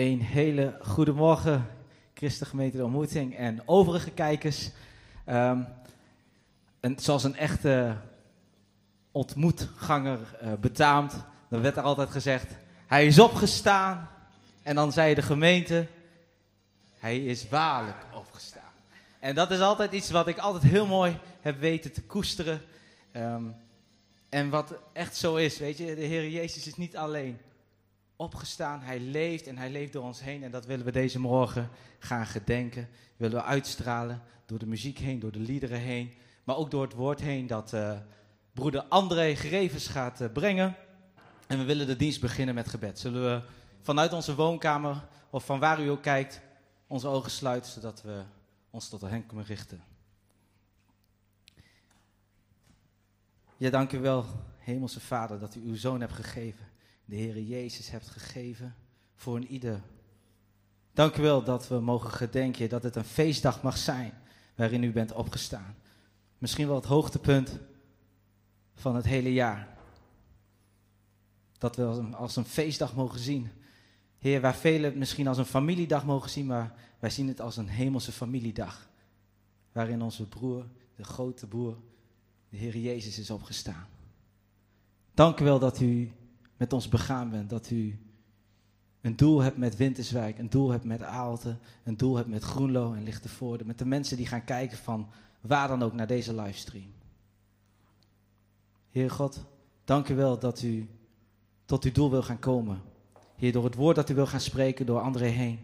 Een hele goede morgen, Christengemeente de Ontmoeting en overige kijkers. Um, en zoals een echte ontmoetganger uh, betaamt, dan werd er altijd gezegd: Hij is opgestaan. En dan zei de gemeente: Hij is waarlijk opgestaan. En dat is altijd iets wat ik altijd heel mooi heb weten te koesteren. Um, en wat echt zo is, weet je, de Heer Jezus is niet alleen opgestaan, Hij leeft en Hij leeft door ons heen. En dat willen we deze morgen gaan gedenken. Willen we uitstralen door de muziek heen, door de liederen heen. Maar ook door het woord heen dat uh, broeder André Grevens gaat uh, brengen. En we willen de dienst beginnen met gebed. Zullen we vanuit onze woonkamer of van waar u ook kijkt, onze ogen sluiten, zodat we ons tot hen kunnen richten. Ja, dank u wel, Hemelse Vader, dat u uw zoon hebt gegeven. De Heere Jezus hebt gegeven voor een ieder. Dank u wel dat we mogen gedenken dat het een feestdag mag zijn waarin u bent opgestaan. Misschien wel het hoogtepunt van het hele jaar. Dat we als een, feestdag mogen zien. Heer, waar velen het misschien als een familiedag mogen zien, maar wij zien het als een hemelse familiedag. Waarin onze broer, de grote broer, de Heer Jezus is opgestaan. Dank u wel dat u met ons begaan bent. Dat u een doel hebt met Winterswijk, een doel hebt met Aalte, een doel hebt met Groenlo en Lichtenvoorde. Met de mensen die gaan kijken van waar dan ook naar deze livestream. Heer God, dank u wel dat u tot uw doel wil gaan komen. Heer, door het woord dat u wil gaan spreken door anderen heen.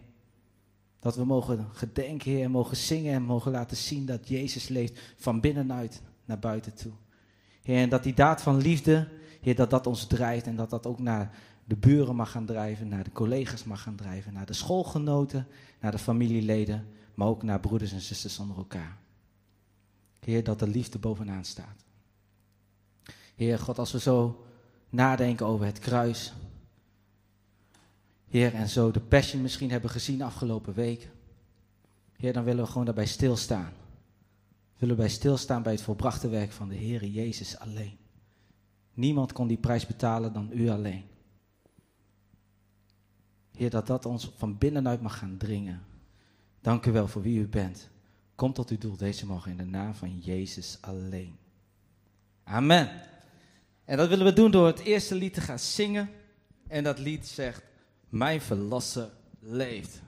Dat we mogen gedenken, Heer, en mogen zingen en mogen laten zien dat Jezus leeft van binnenuit naar buiten toe. Heer, en dat die daad van liefde, Heer, dat dat ons drijft en dat dat ook naar de buren mag gaan drijven, naar de collega's mag gaan drijven, naar de schoolgenoten, naar de familieleden, maar ook naar broeders en zusters onder elkaar. Heer, dat de liefde bovenaan staat. Heer God, als we zo nadenken over het kruis, Heer, en zo de passion misschien hebben gezien afgelopen week, Heer, dan willen we gewoon daarbij stilstaan. We willen bij stilstaan bij het volbrachte werk van de Heer Jezus alleen. Niemand kon die prijs betalen dan u alleen. Heer, dat dat ons van binnenuit mag gaan dringen. Dank u wel voor wie u bent. Kom tot uw doel deze morgen in de naam van Jezus alleen. Amen. En dat willen we doen door het eerste lied te gaan zingen. En dat lied zegt, mijn verlossen leeft.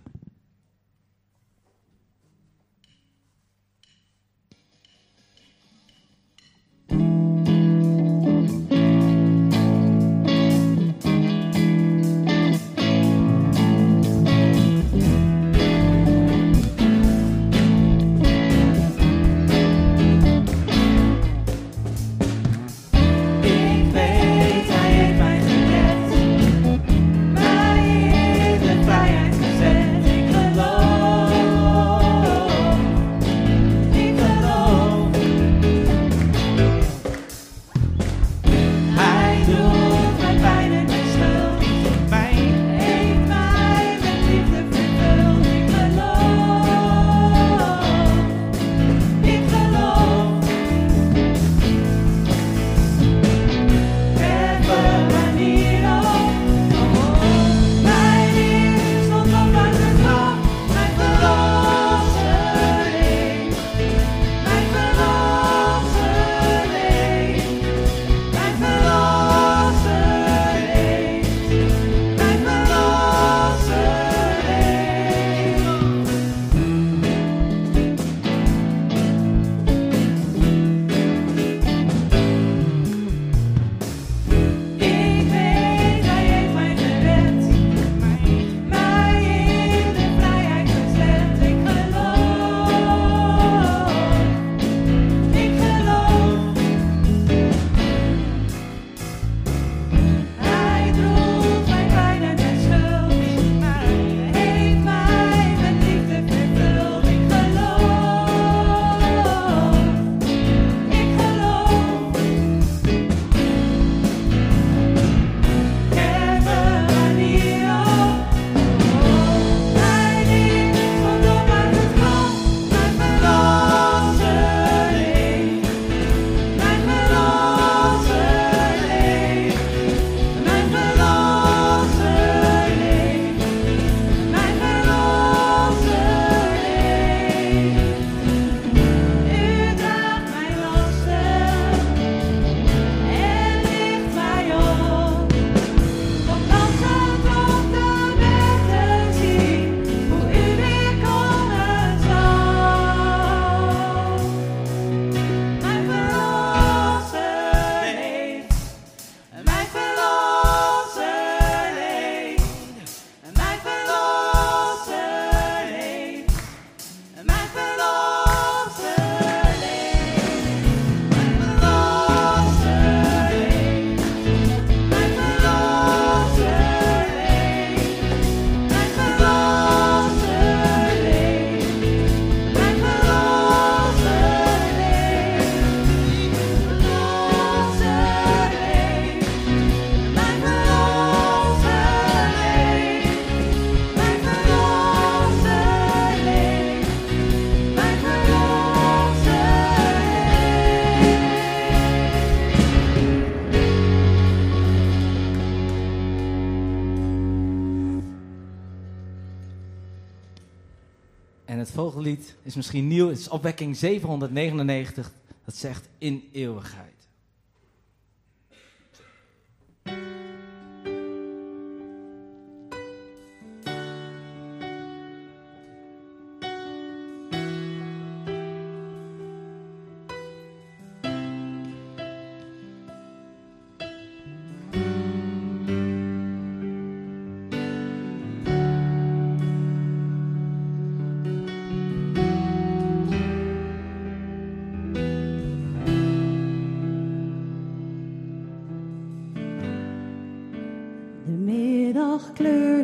Is misschien nieuw. Het is opwekking 799. Dat zegt in eeuwigheid.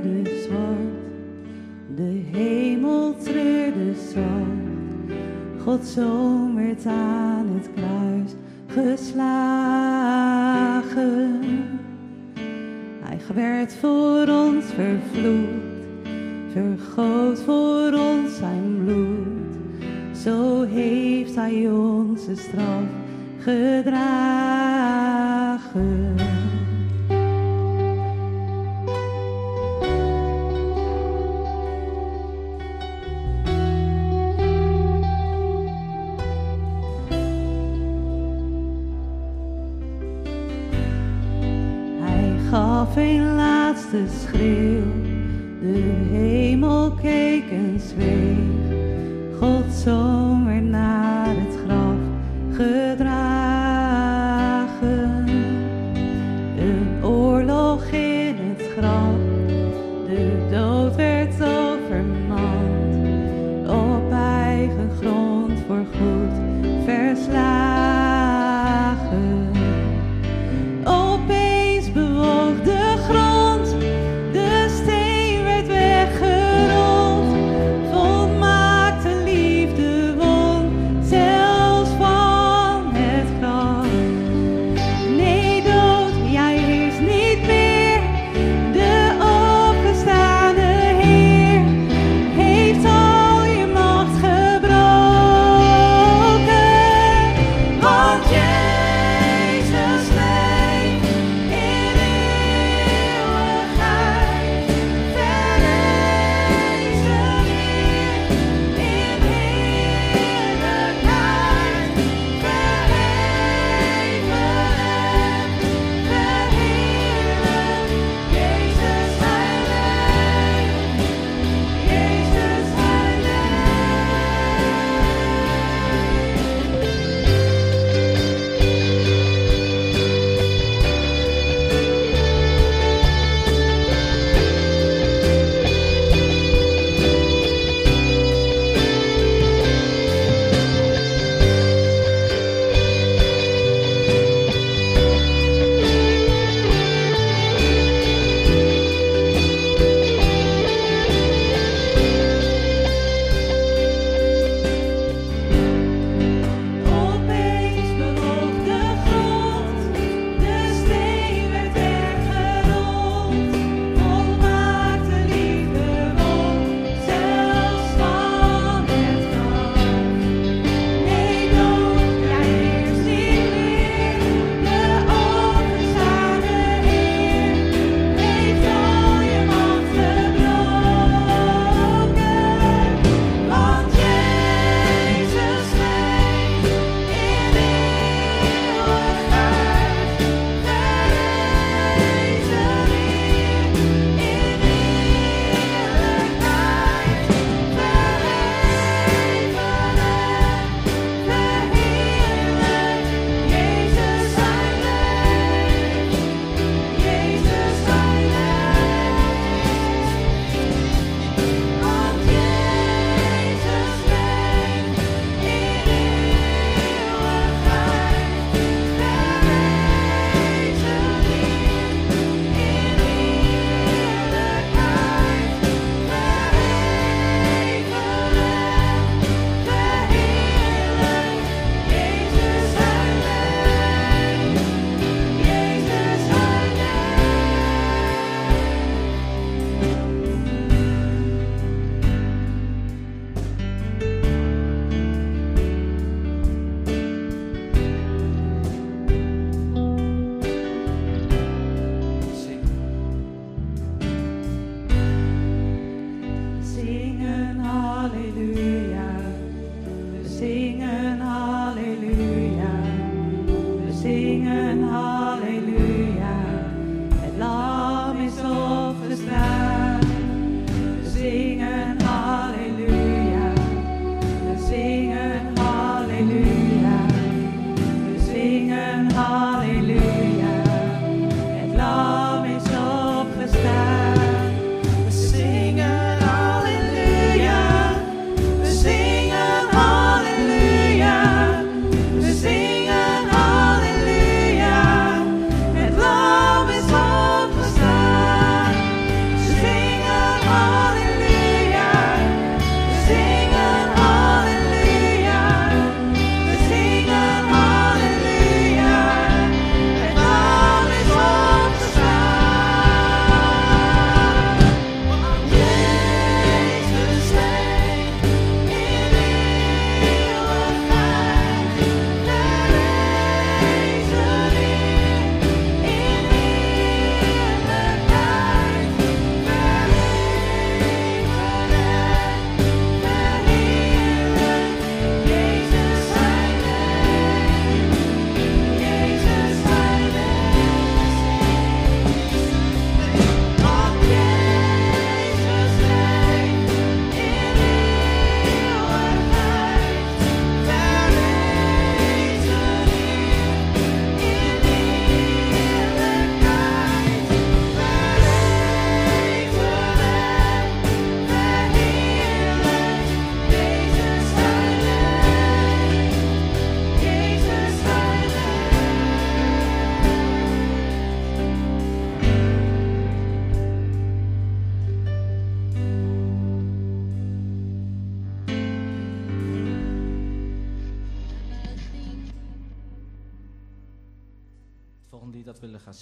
Kleurde zwart, de hemel treurde zacht. Gods zoon werd aan het kruis geslagen. Hij werd voor ons vervloekt, vergoot voor ons zijn bloed. Zo heeft hij onze straf gedragen.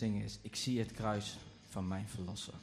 is: Ik zie het kruis van mijn verlossen.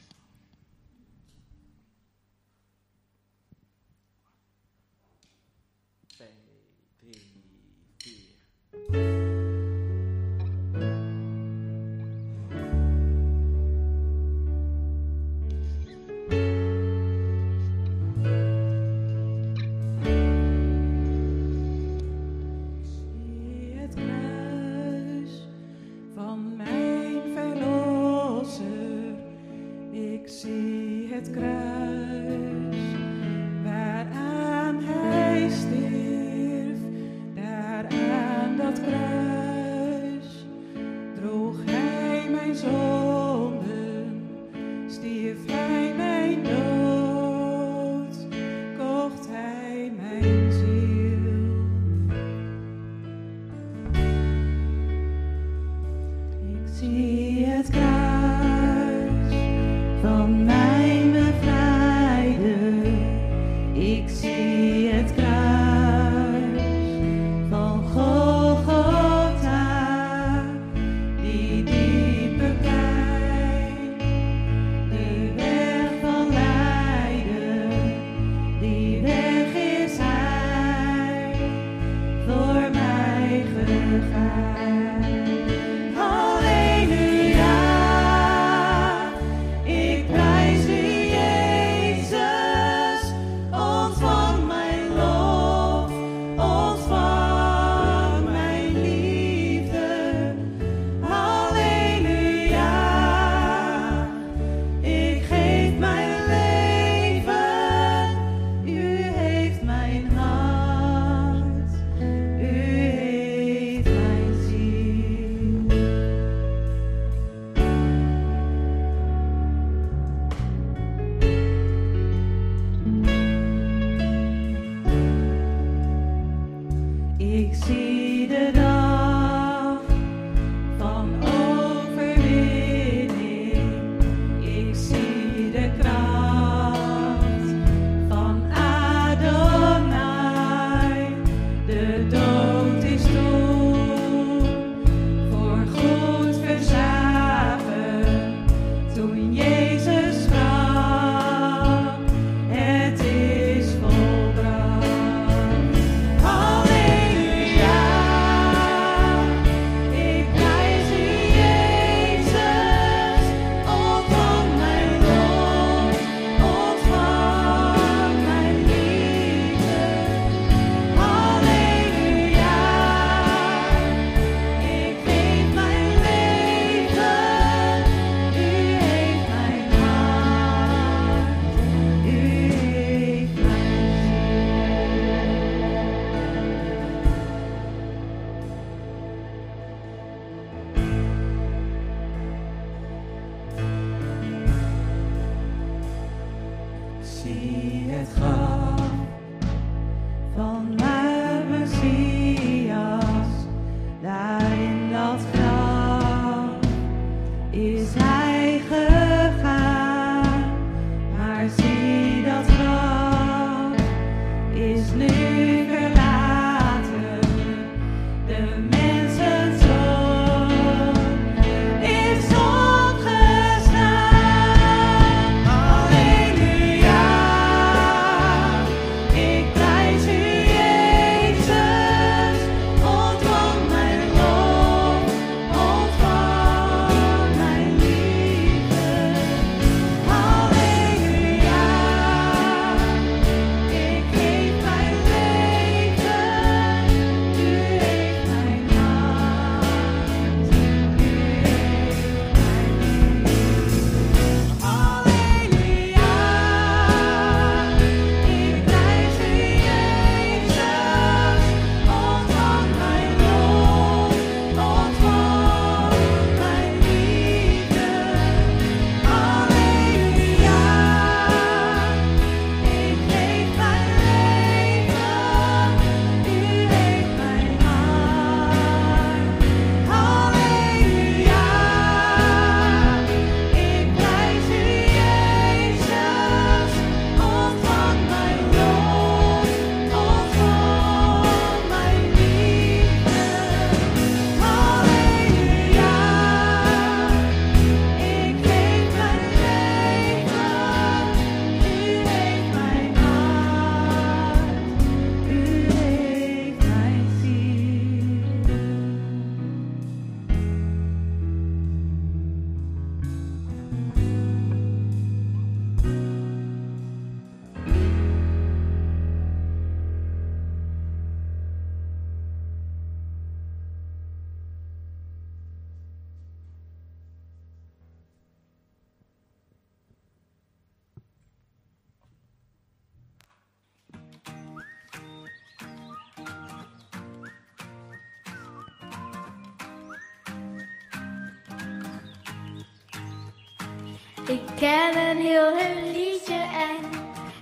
Ik ken een heel leuk liedje en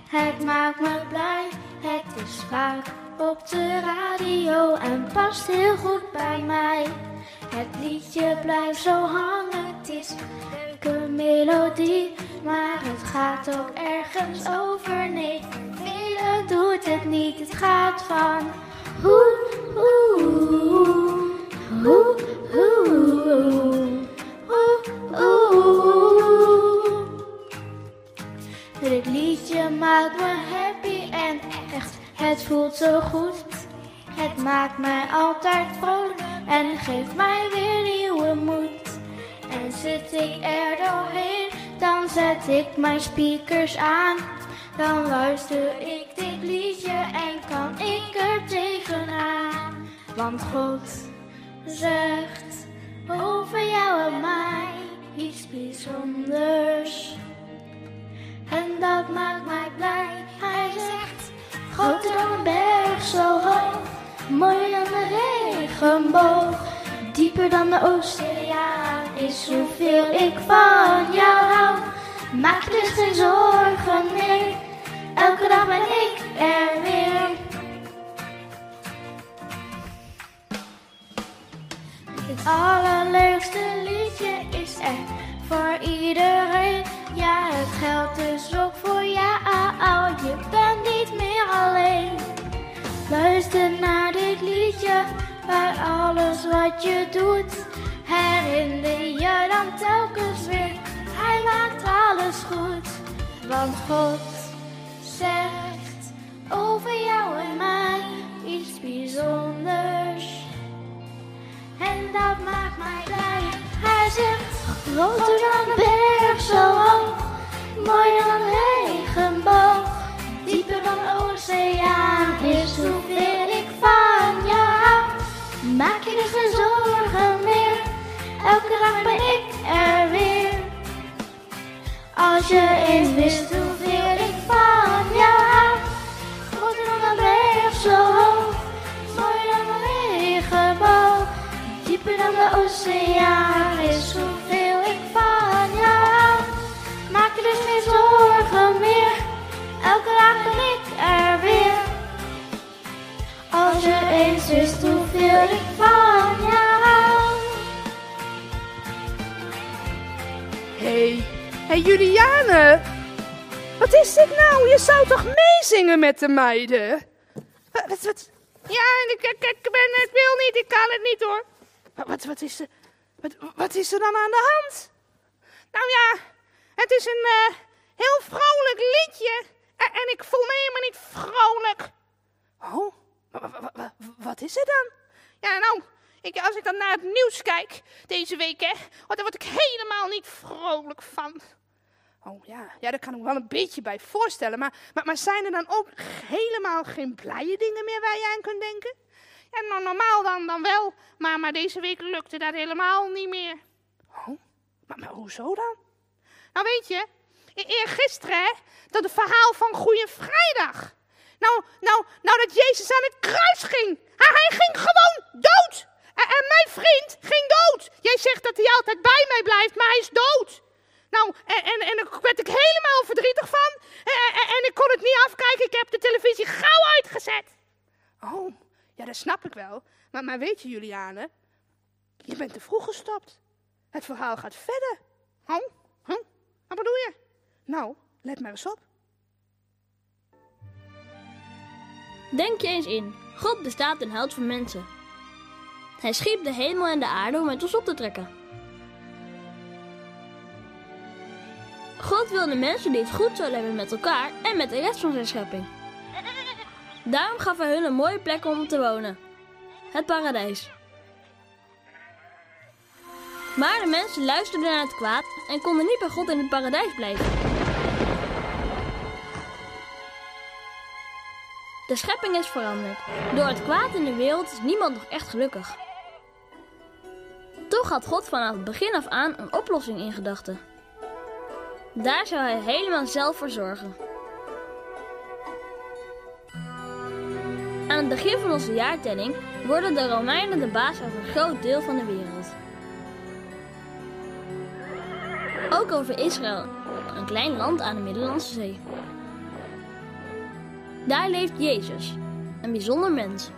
het maakt me blij. Het is vaak op de radio en past heel goed bij mij. Het liedje blijft zo hangen, het is een leuke melodie. Maar het gaat ook ergens over, nee, velen doet het niet. Het gaat van hoe, hoe, hoe, hoe, hoe, maakt me happy en echt, het voelt zo goed. Het maakt mij altijd vrolijk en geeft mij weer nieuwe moed. En zit ik er doorheen, dan zet ik mijn speakers aan. Dan luister ik dit liedje en kan ik er tegenaan. Want God zegt over jou en mij iets bijzonders. En dat maakt mij blij. Hij zegt, groter dan een berg, zo hoog. Mooier dan de regenboog. Dieper dan de oceaan is hoeveel ik van jou hou. Maak je dus geen zorgen meer. Elke dag ben ik er weer. Het allerleukste liedje is er voor iedereen. Ja, het geldt dus ook voor jou. Je bent niet meer alleen. Luister naar dit liedje bij alles wat je doet. Herinner je dan telkens weer. Hij maakt alles goed. Want God zegt over jou en mij iets bijzonders. En dat maakt mij blij. Hij zegt, groter dan een berg, zo hoog. Mooier dan regenboog. Dieper dan oceaan is hoeveel ik van jou hou. Maak je dus geen zorgen meer. Elke dag ben ik er weer. Als je eens wist hoeveel ik van jou hou. Een berg, zo hoog. Mooier dan. Dieper dan de oceaan is hoeveel ik van jou. Maak je dus geen zorgen meer. Elke dag ben ik er weer. Als je eens wist hoeveel ik van jou. Hey, hey Juliane. Wat is dit nou? Je zou toch meezingen met de meiden? Wat, wat, wat? Ja, ik, ik, ik ben het wil niet, ik kan het niet hoor. Wat, wat, is, er, wat, wat is er dan aan de hand? Nou ja, het is een eh, heel vrolijk liedje. En, ik voel me helemaal niet vrolijk. Oh, wa- wa- wa- wa- wat is er dan? Ja, nou, ik, als ik dan naar het nieuws kijk deze week, hè, oh, daar word ik helemaal niet vrolijk van. Oh ja, ja, daar kan ik me wel een beetje bij voorstellen. Maar, maar, maar zijn er dan ook helemaal geen blije dingen meer waar je aan kunt denken? Ja, nou, normaal dan, dan wel. Maar, maar deze week lukte dat helemaal niet meer. Oh, maar, maar hoezo dan? Nou weet je, e- eergisteren, hè, dat het verhaal van Goeie Vrijdag. Nou, nou, nou dat Jezus aan het kruis ging. Hij, hij ging gewoon dood. En, en mijn vriend ging dood. Jij zegt dat hij altijd bij mij blijft, maar hij is dood. Nou, en, en, en daar werd ik helemaal verdrietig van. En, en, en ik kon het niet afkijken. Ik heb de televisie gauw uitgezet. Oh, ja, dat snap ik wel. Maar, maar weet je, Juliane, je bent te vroeg gestopt. Het verhaal gaat verder. Oh, huh? Wat bedoel je? Nou, let maar eens op. Denk je eens in, God bestaat en houdt van mensen. Hij schiep de hemel en de aarde om met ons op te trekken. God wilde mensen die het goed zouden hebben met elkaar en met de rest van zijn schepping. Daarom gaf hij hun een mooie plek om te wonen. Het paradijs. Maar de mensen luisterden naar het kwaad en konden niet bij God in het paradijs blijven. De schepping is veranderd. Door het kwaad in de wereld is niemand nog echt gelukkig. Toch had God vanaf het begin af aan een oplossing in gedachten. Daar zou hij helemaal zelf voor zorgen. Aan het begin van onze jaartelling worden de Romeinen de baas over een groot deel van de wereld. Ook over Israël, een klein land aan de Middellandse Zee. Daar leeft Jezus, een bijzonder mens.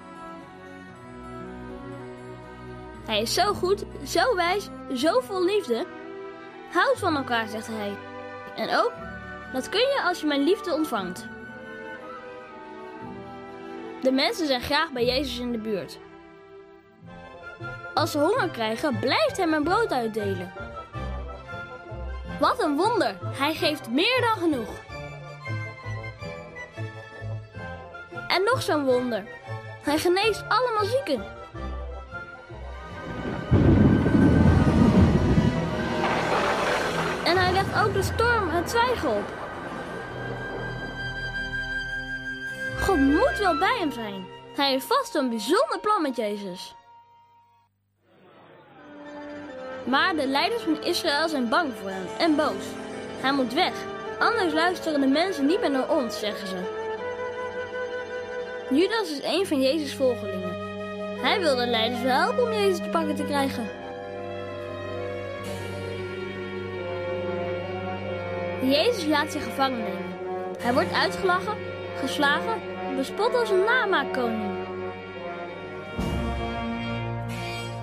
Hij is zo goed, zo wijs, zo vol liefde. Houd van elkaar, zegt hij. En ook, dat kun je als je mijn liefde ontvangt. De mensen zijn graag bij Jezus in de buurt. Als ze honger krijgen, blijft hij mijn brood uitdelen. Wat een wonder! Hij geeft meer dan genoeg. En nog zo'n wonder. Hij geneest allemaal zieken. En hij legt ook de storm het zwijgen op. God moet wel bij hem zijn. Hij heeft vast een bijzonder plan met Jezus. Maar de leiders van Israël zijn bang voor hem en boos. Hij moet weg, anders luisteren de mensen niet meer naar ons, zeggen ze. Judas is een van Jezus' volgelingen. Hij wil de leiders wel helpen om Jezus te pakken te krijgen. Jezus laat zich gevangen nemen. Hij wordt uitgelachen, geslagen, bespot als een namaakkoning.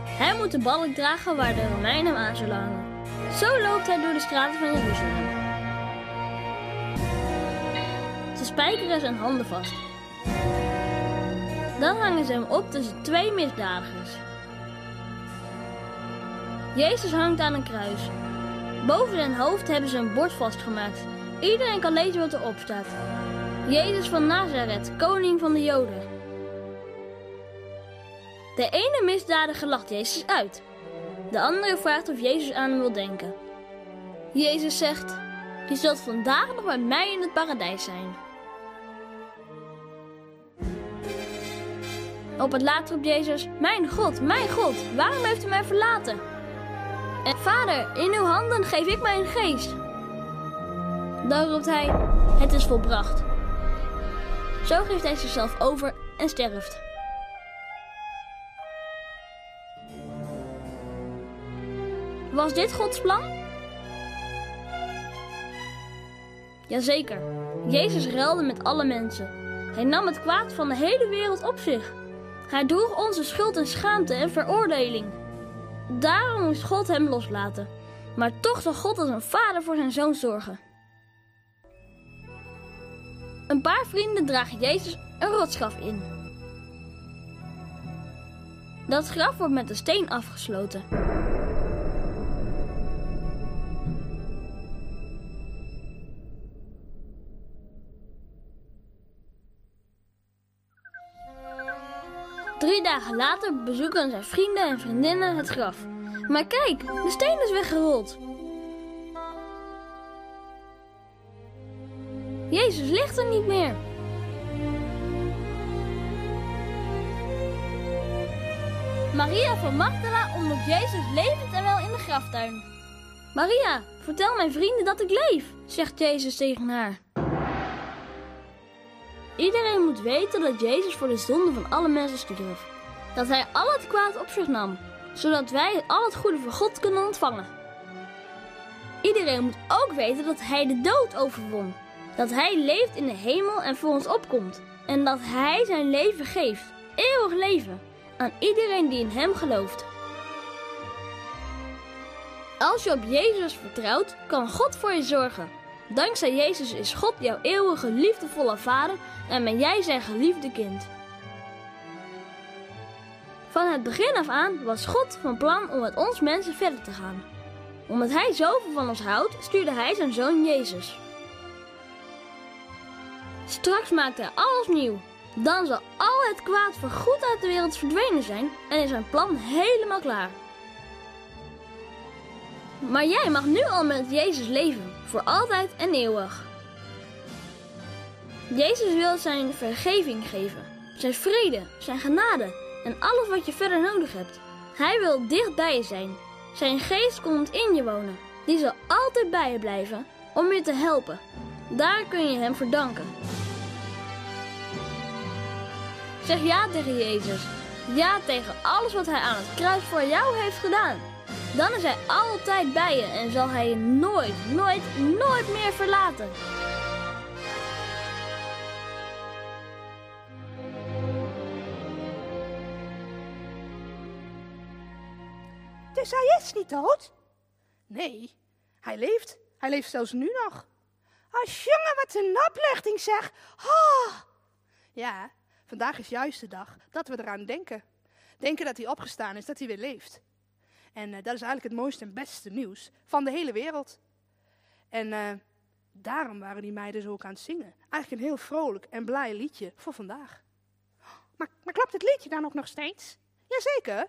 Hij moet de balk dragen waar de Romeinen hem aan zullen hangen. Zo loopt hij door de straten van Jeruzalem. Ze spijkeren zijn handen vast. Dan hangen ze hem op tussen twee misdadigers. Jezus hangt aan een kruis. Boven zijn hoofd hebben ze een bord vastgemaakt. Iedereen kan lezen wat erop staat. Jezus van Nazareth, koning van de Joden. De ene misdadiger lacht Jezus uit. De andere vraagt of Jezus aan hem wil denken. Jezus zegt: Je zult vandaag nog met mij in het paradijs zijn. Op het laatst roept Jezus: Mijn God, mijn God, waarom heeft u mij verlaten? En Vader, in uw handen geef ik mijn geest. Dan roept hij: Het is volbracht. Zo geeft hij zichzelf over en sterft. Was dit Gods plan? Jazeker. Jezus ruilde met alle mensen. Hij nam het kwaad van de hele wereld op zich. Hij droeg onze schuld en schaamte en veroordeling. Daarom moest God hem loslaten. Maar toch zal God als een vader voor zijn zoon zorgen. Een paar vrienden dragen Jezus een rotsgraf in. Dat graf wordt met een steen afgesloten. Drie dagen later bezoeken zijn vrienden en vriendinnen het graf. Maar kijk, de steen is weggerold. Jezus ligt er niet meer. Maria van Magdala ontmoet Jezus levend en wel in de graftuin. Maria, vertel mijn vrienden dat ik leef, zegt Jezus tegen haar. Iedereen moet weten dat Jezus voor de zonde van alle mensen stierf. Dat hij al het kwaad op zich nam, zodat wij al het goede van God kunnen ontvangen. Iedereen moet ook weten dat hij de dood overwon. Dat hij leeft in de hemel en voor ons opkomt. En dat hij zijn leven geeft, eeuwig leven, aan iedereen die in hem gelooft. Als je op Jezus vertrouwt, kan God voor je zorgen. Dankzij Jezus is God jouw eeuwige liefdevolle vader en ben jij zijn geliefde kind. Van het begin af aan was God van plan om met ons mensen verder te gaan. Omdat hij zoveel van ons houdt, stuurde hij zijn zoon Jezus. Straks maakt hij alles nieuw. Dan zal al het kwaad voorgoed uit de wereld verdwenen zijn en is zijn plan helemaal klaar. Maar jij mag nu al met Jezus leven, voor altijd en eeuwig. Jezus wil zijn vergeving geven, zijn vrede, zijn genade en alles wat je verder nodig hebt. Hij wil dicht bij je zijn. Zijn geest komt in je wonen. Die zal altijd bij je blijven om je te helpen. Daar kun je hem verdanken. Zeg ja tegen Jezus. Ja tegen alles wat hij aan het kruis voor jou heeft gedaan. Dan is hij altijd bij je en zal hij je nooit, nooit, nooit meer verlaten. Dus hij is niet dood? Nee, hij leeft. Hij leeft zelfs nu nog. Oh, jongen, wat een oplichting zeg. Oh. Ja, vandaag is juist de dag dat we eraan denken. Denken dat hij opgestaan is, dat hij weer leeft. En eh, dat is eigenlijk het mooiste en beste nieuws van de hele wereld. En eh, daarom waren die meiden zo ook aan het zingen. Eigenlijk een heel vrolijk en blij liedje voor vandaag. Maar, maar klopt het liedje dan ook nog steeds? Jazeker.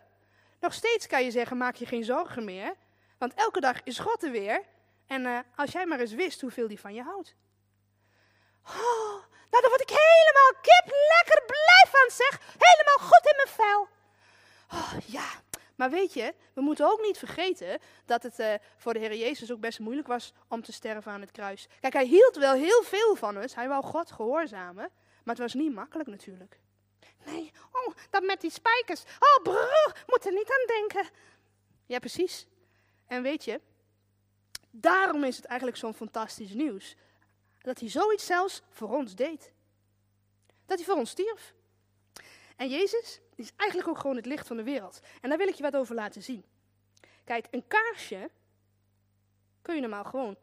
Nog steeds kan je zeggen, maak je geen zorgen meer. Want elke dag is God er weer. En eh, als jij maar eens wist hoeveel die van je houdt. Oh, nou, daar word ik helemaal kip lekker blij van, zeg. Helemaal goed in mijn vel. Oh, ja, maar weet je, we moeten ook niet vergeten dat het eh, voor de Heer Jezus ook best moeilijk was om te sterven aan het kruis. Kijk, hij hield wel heel veel van ons. Hij wou God gehoorzamen. Maar het was niet makkelijk natuurlijk. Nee, oh, dat met die spijkers. Oh, broer, moet er niet aan denken. Ja, precies. En weet je, daarom is het eigenlijk zo'n fantastisch nieuws. Dat hij zoiets zelfs voor ons deed. Dat hij voor ons stierf. En Jezus is eigenlijk ook gewoon het licht van de wereld. En daar wil ik je wat over laten zien. Kijk, een kaarsje kun je normaal gewoon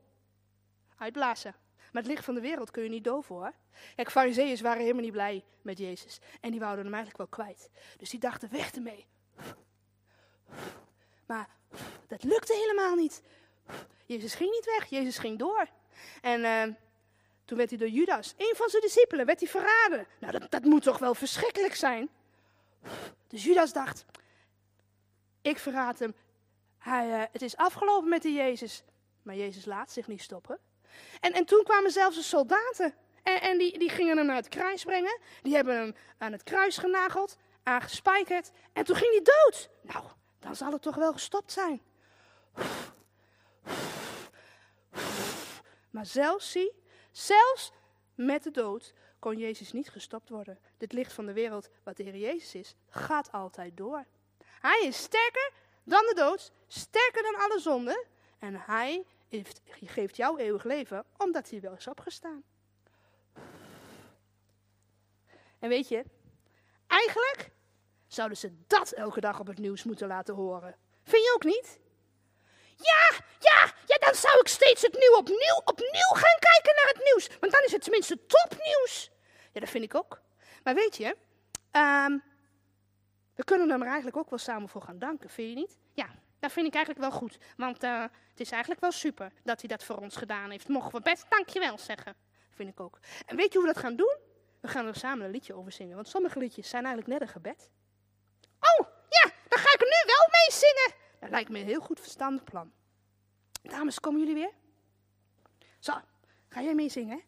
uitblazen. Maar het licht van de wereld kun je niet doven hoor. Kijk, fariseeërs waren helemaal niet blij met Jezus. En die wouden hem eigenlijk wel kwijt. Dus die dachten, weg ermee. Maar dat lukte helemaal niet. Jezus ging niet weg, Jezus ging door. En uh, toen werd hij door Judas, een van zijn discipelen, werd hij verraden. Nou, dat, dat moet toch wel verschrikkelijk zijn? Dus Judas dacht, ik verraad hem. Hij, uh, het is afgelopen met die Jezus. Maar Jezus laat zich niet stoppen. En, en toen kwamen zelfs de soldaten. En, en die, die gingen hem naar het kruis brengen. Die hebben hem aan het kruis genageld, aangespijkerd. En toen ging hij dood. Nou, dan zal het toch wel gestopt zijn. Maar zelfs, zie, zelfs met de dood kon Jezus niet gestopt worden. Dit licht van de wereld, wat de Heer Jezus is, gaat altijd door. Hij is sterker dan de dood, sterker dan alle zonden. En hij geeft jou eeuwig leven, omdat hij wel is opgestaan. En weet je, eigenlijk zouden ze dat elke dag op het nieuws moeten laten horen. Vind je ook niet? Ja, ja, ja, dan zou ik steeds het nieuw opnieuw, opnieuw gaan kijken naar het nieuws. Want dan is het tenminste topnieuws. Ja, dat vind ik ook. Maar weet je, um, we kunnen hem er eigenlijk ook wel samen voor gaan danken, vind je niet? Ja, dat vind ik eigenlijk wel goed. Want uh, het is eigenlijk wel super dat hij dat voor ons gedaan heeft. Mogen we best dankjewel zeggen. Vind ik ook. En weet je hoe we dat gaan doen? We gaan er samen een liedje over zingen. Want sommige liedjes zijn eigenlijk net een gebed. Oh, ja, dan ga ik er nu wel mee zingen. Dat lijkt me een heel goed verstandig plan. Dames, komen jullie weer? Zo, ga jij mee zingen?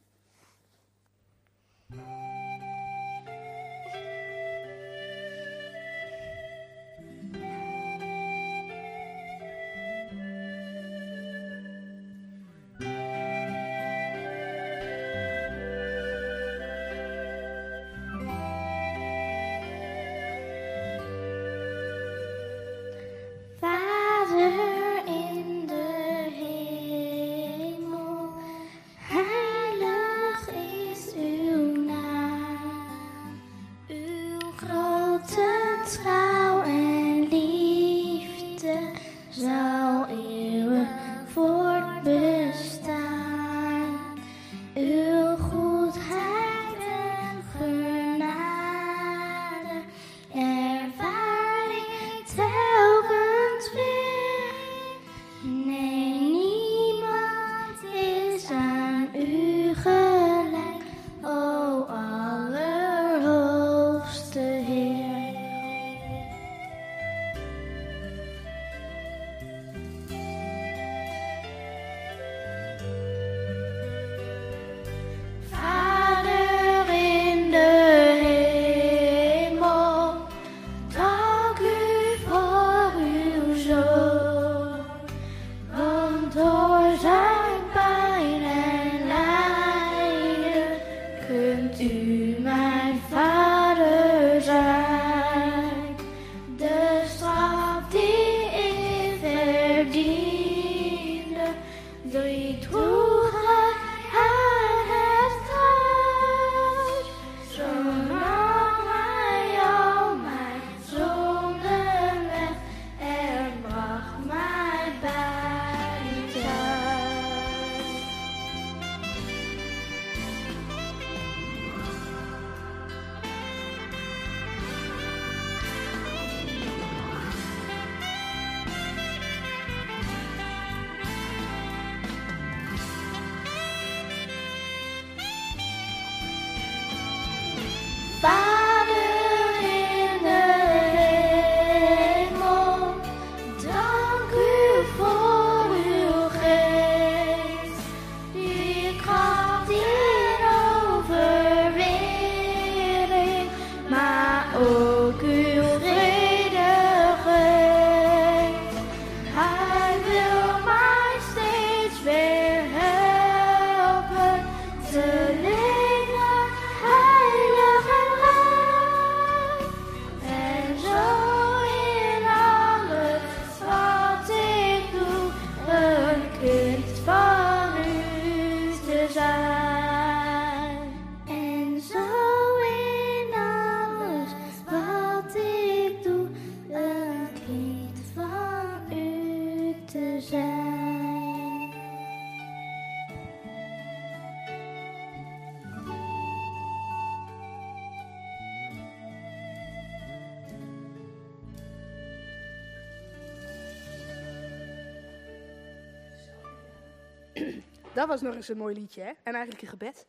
Dat was nog eens een mooi liedje, hè? En eigenlijk een gebed.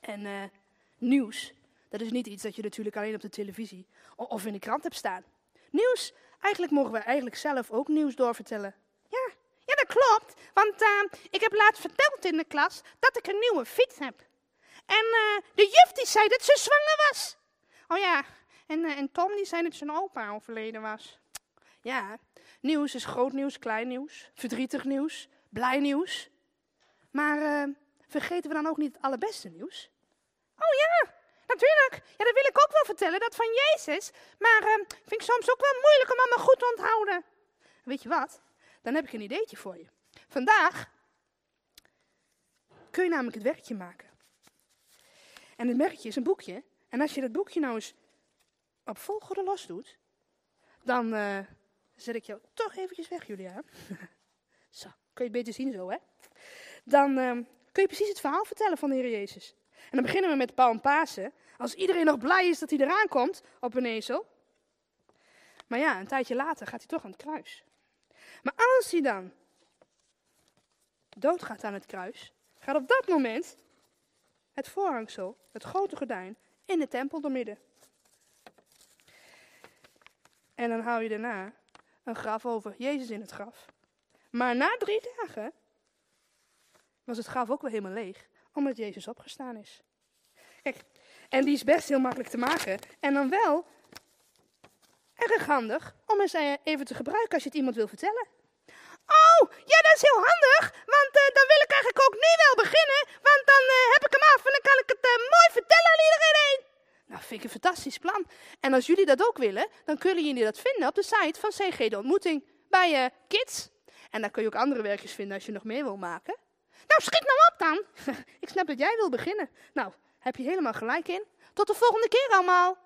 En eh, nieuws, dat is niet iets dat je natuurlijk alleen op de televisie of in de krant hebt staan. Nieuws, eigenlijk mogen we eigenlijk zelf ook nieuws doorvertellen. Ja, ja dat klopt. Want eh, ik heb laatst verteld in de klas dat ik een nieuwe fiets heb. En eh, de juf die zei dat ze zwanger was. Oh ja, en, en Tom die zei dat zijn opa overleden was. Ja, nieuws is groot nieuws, klein nieuws, verdrietig nieuws, blij nieuws. Maar eh, vergeten we dan ook niet het allerbeste nieuws? Oh ja, natuurlijk. Ja, dat wil ik ook wel vertellen, dat van Jezus. Maar eh, vind ik soms ook wel moeilijk om allemaal goed te onthouden. Weet je wat? Dan heb ik een ideetje voor je. Vandaag kun je namelijk het werkje maken. En het merkje is een boekje. En als je dat boekje nou eens op volgorde los doet, dan eh, zet ik jou toch eventjes weg, Julia. zo, kun je het beter zien zo, hè? Dan eh, kun je precies het verhaal vertellen van de Heer Jezus. En dan beginnen we met Paul en Pasen. Als iedereen nog blij is dat hij eraan komt op een ezel. Maar ja, een tijdje later gaat hij toch aan het kruis. Maar als hij dan doodgaat aan het kruis, gaat op dat moment het voorhangsel, het grote gordijn, in de tempel doormidden. En dan hou je daarna een graf over, Jezus in het graf. Maar na drie dagen was het graf ook wel helemaal leeg, omdat Jezus opgestaan is. Kijk, en die is best heel makkelijk te maken. En dan wel erg handig om eens eh, even te gebruiken als je het iemand wil vertellen. Oh, ja, dat is heel handig, want eh, dan wil ik eigenlijk ook nu wel beginnen, want dan eh, heb ik hem af en dan kan ik het mooi vertellen aan iedereen. Nou, vind ik een fantastisch plan. En als jullie dat ook willen, dan kunnen jullie dat vinden op de site van CG De Ontmoeting bij Kids. En daar kun je ook andere werkjes vinden als je nog meer wil maken. Nou, schiet nou op dan. ik snap dat jij wil beginnen. Nou, heb je helemaal gelijk in. Tot de volgende keer allemaal.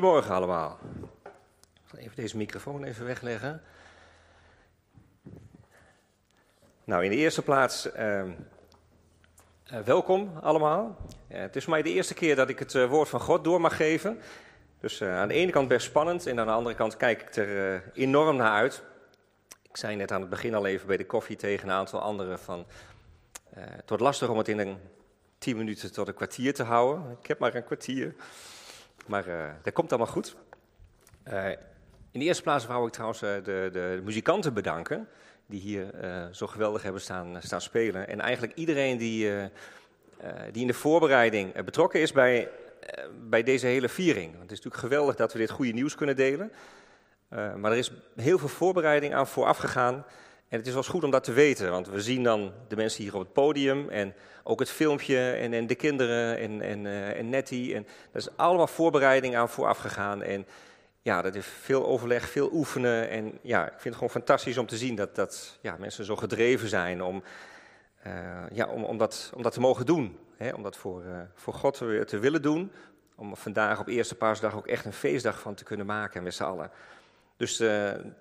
Goedemorgen allemaal. Even deze microfoon even wegleggen. Nou, in de eerste plaats, uh, welkom allemaal. het is voor mij de eerste keer dat ik het uh, woord van God door mag geven. Dus aan de ene kant best spannend en aan de andere kant kijk ik er enorm naar uit. Ik zei net aan het begin al even bij de koffie tegen een aantal anderen van... het wordt lastig om het in een 10 minuten tot een kwartier te houden. Ik heb maar een kwartier. Maar uh, dat komt allemaal goed. Uh, in de eerste plaats wou ik trouwens de, de, de, muzikanten bedanken. Die hier zo geweldig hebben staan, staan spelen. En eigenlijk iedereen die, die in de voorbereiding betrokken is bij, bij deze hele viering. Want het is natuurlijk geweldig dat we dit goede nieuws kunnen delen. maar er is heel veel voorbereiding aan vooraf gegaan. En het is wel eens goed om dat te weten, want we zien dan de mensen hier op het podium en ook het filmpje en, en de kinderen en, en, uh, en Nettie. En dat is allemaal voorbereiding aan vooraf gegaan. En ja, dat is veel overleg, veel oefenen. En ja, ik vind het gewoon fantastisch om te zien dat, dat ja, mensen zo gedreven zijn om, uh, ja, om, om, dat, om dat te mogen doen. Hè? Om dat voor, uh, voor God te, te willen doen. Om vandaag op eerste paasdag ook echt een feestdag van te kunnen maken met z'n allen. Dus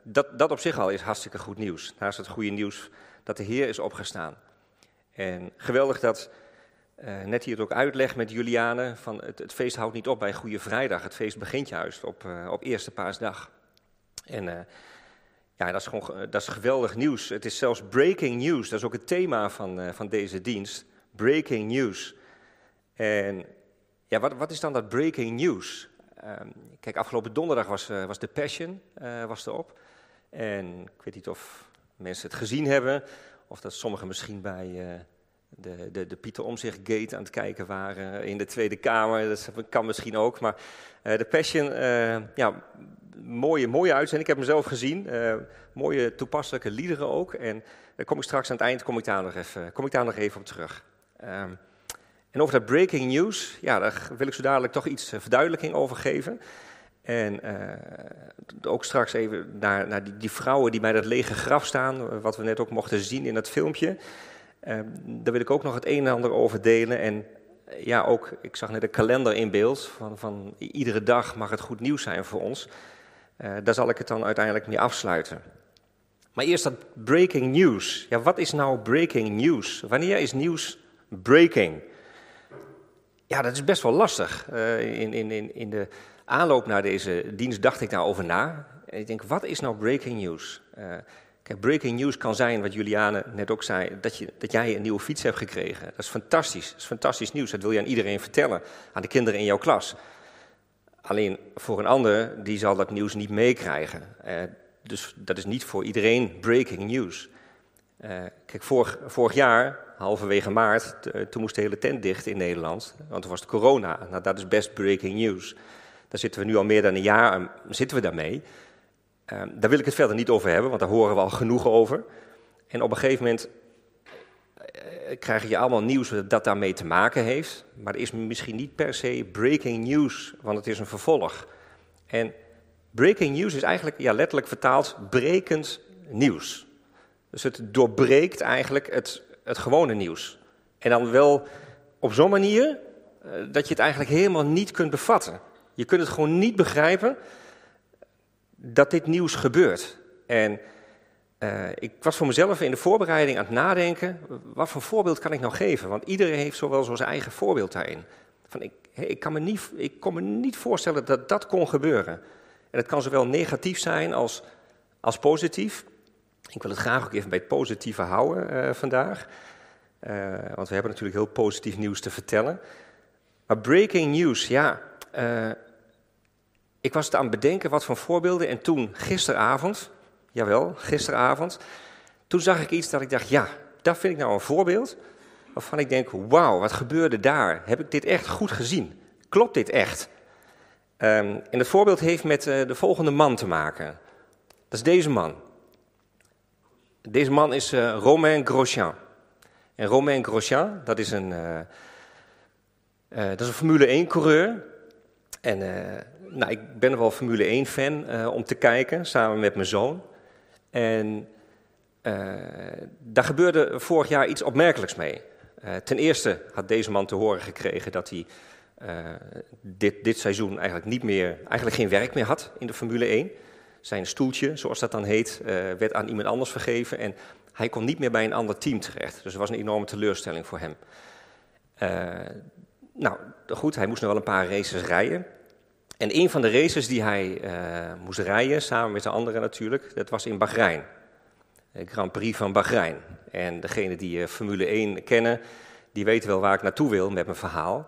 dat, dat op zich al is hartstikke goed nieuws. Naast het goede nieuws dat de Heer is opgestaan. En geweldig dat uh, net hier het ook uitlegt met Juliane, van het, het, feest houdt niet op bij Goede Vrijdag. Het feest begint juist op, uh, op Eerste Paasdag. En ja, dat is gewoon dat is geweldig nieuws. Het is zelfs breaking news. Dat is ook het thema van, van deze dienst. Breaking news. En ja, wat, wat is dan dat breaking news? Um, kijk, afgelopen donderdag was, was The Passion was erop. En ik weet niet of mensen het gezien hebben, of dat sommigen misschien bij uh, de, de, de Pieter Omzicht Gate aan het kijken waren in de Tweede Kamer. Dat kan misschien ook. Maar The Passion, ja, mooie, mooie uitzending. Ik heb hem zelf gezien. mooie toepasselijke liederen ook. En daar kom ik straks aan het eind kom ik daar nog even, kom ik daar nog even op terug. Um, en over dat breaking news, ja, daar wil ik zo dadelijk toch iets eh, verduidelijking over geven. En uh, ook straks even naar, naar die, die, vrouwen die bij dat lege graf staan, wat we net ook mochten zien in dat filmpje. Uh, daar wil ik ook nog het een en ander over delen. En ja, ook, ik zag net een kalender in beeld, van, van iedere dag mag het goed nieuws zijn voor ons. Daar zal ik het dan uiteindelijk mee afsluiten. Maar eerst dat breaking news. Ja, wat is nou breaking news? Wanneer is nieuws breaking? Ja, dat is best wel lastig. Uh, in, in, in de aanloop naar deze dienst dacht ik daarover na. En ik denk, wat is nou breaking news? Uh, kijk, breaking news kan zijn, wat Juliane net ook zei, dat, je, dat jij een nieuwe fiets hebt gekregen. Dat is fantastisch. Dat is fantastisch nieuws. Dat wil je aan iedereen vertellen, aan de kinderen in jouw klas. Alleen voor een ander, die zal dat nieuws niet meekrijgen. Uh, dus dat is niet voor iedereen breaking news. kijk, vorig, vorig jaar halverwege maart, toen moest de hele tent dicht in Nederland, want toen was het corona. Nou, dat is best breaking news. Daar zitten we nu al meer dan een jaar zitten we daarmee. Uh, daar wil ik het verder niet over hebben, want daar horen we al genoeg over. En op een gegeven moment uh, krijg je allemaal nieuws dat daarmee te maken heeft. Maar het is misschien niet per se breaking news, want het is een vervolg. En breaking news is eigenlijk ja, letterlijk vertaald brekend nieuws. Dus het doorbreekt eigenlijk het het gewone nieuws. En dan wel op zo'n manier uh, dat je het eigenlijk helemaal niet kunt bevatten. Je kunt het gewoon niet begrijpen dat dit nieuws gebeurt. En uh, ik was voor mezelf in de voorbereiding aan het nadenken, wat voor voorbeeld kan ik nou geven? Want iedereen heeft zowel zo zijn eigen voorbeeld daarin. Van ik, ik, kan me niet, ik kon me niet voorstellen dat dat kon gebeuren. En het kan zowel negatief zijn als, als positief. Ik wil het graag ook even bij het positieve houden uh, vandaag. Uh, want we hebben natuurlijk heel positief nieuws te vertellen. Maar breaking news, ja. Ik was het aan het bedenken wat voor voorbeelden. En toen, gisteravond, jawel, gisteravond. Toen zag ik iets dat ik dacht, ja, dat vind ik nou een voorbeeld. Waarvan ik denk, wauw, wat gebeurde daar? Heb ik dit echt goed gezien? Klopt dit echt? Um, en het voorbeeld heeft met uh, de volgende man te maken. Dat is deze man. Deze man is uh, Romain Grosjean. En Romain Grosjean, dat is een, uh, dat is een Formule 1-coureur. En nou, ik ben wel Formule 1-fan om te kijken, samen met mijn zoon. En daar gebeurde vorig jaar iets opmerkelijks mee. ten eerste had deze man te horen gekregen dat hij dit, dit seizoen eigenlijk, niet meer, eigenlijk geen werk meer had in de Formule 1. Zijn stoeltje, zoals dat dan heet, werd aan iemand anders vergeven. En hij kon niet meer bij een ander team terecht. Dus dat was een enorme teleurstelling voor hem. nou, goed, hij moest nog wel een paar races rijden. En een van de races die hij uh, moest rijden, samen met de anderen natuurlijk, dat was in Bahrein. De Grand Prix van Bahrein. En degene die uh, Formule 1 kennen, die weten wel waar ik naartoe wil met mijn verhaal.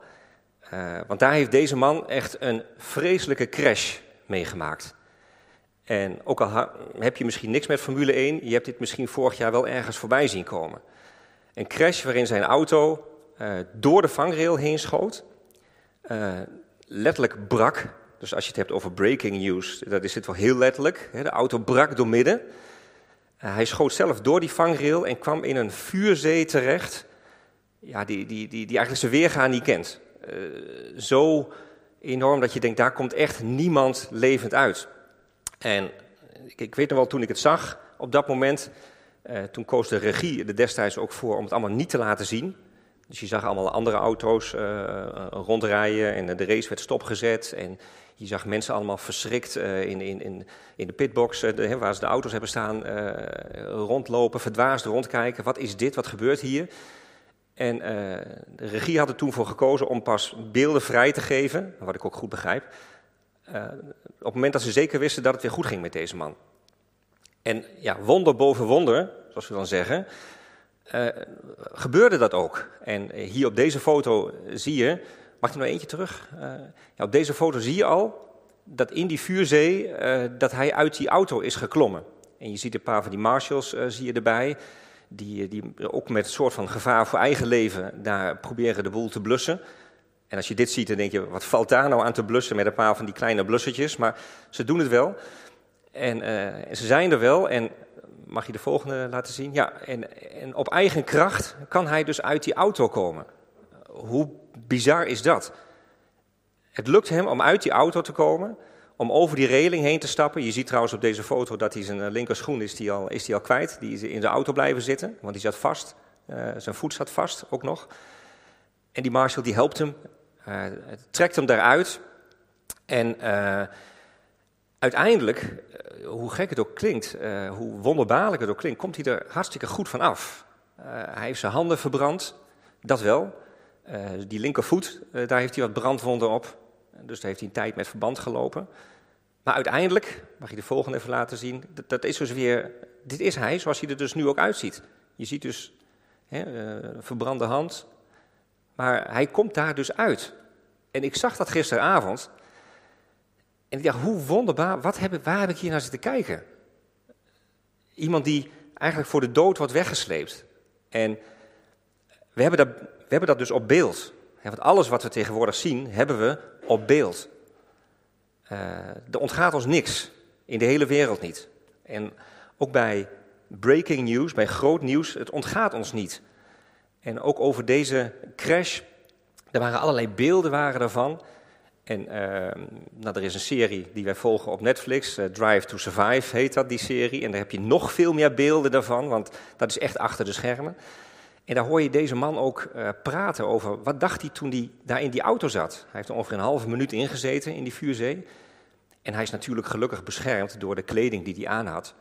Uh, want daar heeft deze man echt een vreselijke crash meegemaakt. En ook al heb je misschien niks met Formule 1, je hebt dit misschien vorig jaar wel ergens voorbij zien komen. Een crash waarin zijn auto door de vangrail heen schoot, letterlijk brak dus als je het hebt over breaking news, dat is het wel heel letterlijk. De auto brak door midden. Eh, hij schoot zelf door die vangrail en kwam in een vuurzee terecht. Ja, die, die, die, die eigenlijk zijn weergaan niet kent. Uh, zo enorm dat je denkt, daar komt echt niemand levend uit. En ik, ik weet nog wel, toen ik het zag, op dat moment, uh, toen koos de regie er destijds ook voor om het allemaal niet te laten zien. Dus je zag allemaal andere auto's rondrijden en de race werd stopgezet. En je zag mensen allemaal verschrikt uh, in, in, in, in de pitbox, de, waar ze de auto's hebben staan, uh, rondlopen, verdwaasd rondkijken. Wat is dit? Wat gebeurt hier? En de regie had er toen voor gekozen om pas beelden vrij te geven, wat ik ook goed begrijp. op het moment dat ze zeker wisten dat het weer goed ging met deze man. En ja, wonder boven wonder, zoals we dan zeggen, gebeurde dat ook. En hier op deze foto zie je Mag ik er nog eentje terug? Ja, op deze foto zie je al dat in die vuurzee uh, dat hij uit die auto is geklommen. En je ziet een paar van die marshals uh, zie je erbij, die, die ook met een soort van gevaar voor eigen leven daar proberen de boel te blussen. En als je dit ziet, dan denk je, wat valt daar nou aan te blussen met een paar van die kleine blussertjes? Maar ze doen het wel. En, en ze zijn er wel. En mag je de volgende laten zien? Ja, en, en op eigen kracht kan hij dus uit die auto komen. Hoe bizar is dat? Het lukt hem om uit die auto te komen, om over die reling heen te stappen. Je ziet trouwens op deze foto dat hij zijn eh, linkerschoen is die al, is die al kwijt. Die is in de auto blijven zitten, want die zat vast. Uh, zijn voet zat vast ook nog. En die marshal die helpt hem, uh, trekt hem daaruit. En uiteindelijk, hoe gek het ook klinkt, hoe wonderbaarlijk het ook klinkt, komt hij er hartstikke goed van af. hij heeft zijn handen verbrand, dat wel. Uh, die linkervoet, uh, daar heeft hij wat brandwonden op. Dus daar heeft hij een tijd met verband gelopen. Maar uiteindelijk, mag je de volgende even laten zien, dat, is dus weer, dit is hij zoals hij er dus nu ook uitziet. Je ziet dus hè, uh, een verbrande hand, maar hij komt daar dus uit. En ik zag dat gisteravond en ik dacht, hoe wonderbaar, wat heb, waar heb ik hier naar zitten kijken? Iemand die eigenlijk voor de dood wordt weggesleept. En we hebben we hebben dat dus op beeld. Want alles wat we tegenwoordig zien, hebben we op beeld. Uh, er ontgaat ons niks. In de hele wereld niet. En ook bij breaking news, bij groot nieuws, het ontgaat ons niet. En ook over deze crash, er waren allerlei beelden waren daarvan. En uh, nou, er is een serie die wij volgen op Netflix, uh, Drive to Survive heet dat, die serie. En daar heb je nog veel meer beelden daarvan, want dat is echt achter de schermen. En daar hoor je deze man ook uh, praten over wat dacht hij toen hij daar in die auto zat. Hij heeft er ongeveer een halve minuut ingezeten in die vuurzee. En hij is natuurlijk gelukkig beschermd door de kleding die hij aan had.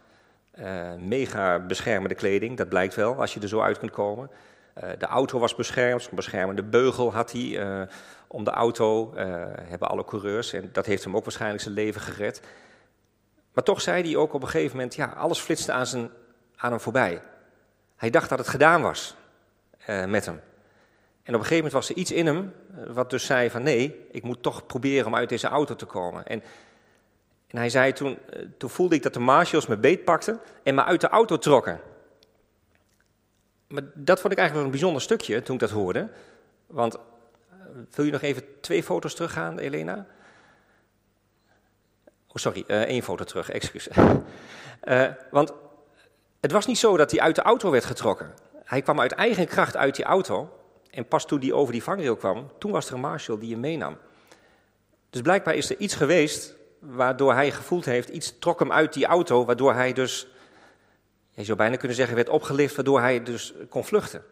Uh, mega beschermende kleding, dat blijkt wel als je er zo uit kunt komen. Uh, de auto was beschermd, een beschermende beugel had hij om de auto, hebben alle coureurs. En dat heeft hem ook waarschijnlijk zijn leven gered. Maar toch zei hij ook op een gegeven moment, ja, alles flitste aan, zijn, aan hem voorbij. Hij dacht dat het gedaan was uh, met hem. En op een gegeven moment was er iets in hem eh, wat dus zei van nee, ik moet toch proberen om uit deze auto te komen. En, en hij zei toen, uh, toen voelde ik dat de marshals me beet pakten en me uit de auto trokken. Maar dat vond ik eigenlijk wel een bijzonder stukje toen ik dat hoorde. Want wil je nog even twee foto's teruggaan, Elena? Oh, sorry, één foto terug, excuus. want het was niet zo dat hij uit de auto werd getrokken. Hij kwam uit eigen kracht uit die auto. En pas toen hij over die vangrail kwam, toen was er een marshal die hem meenam. Dus blijkbaar is er iets geweest waardoor hij gevoeld heeft, iets trok hem uit die auto, waardoor hij dus, je zou bijna kunnen zeggen, werd opgelicht, waardoor hij dus kon vluchten.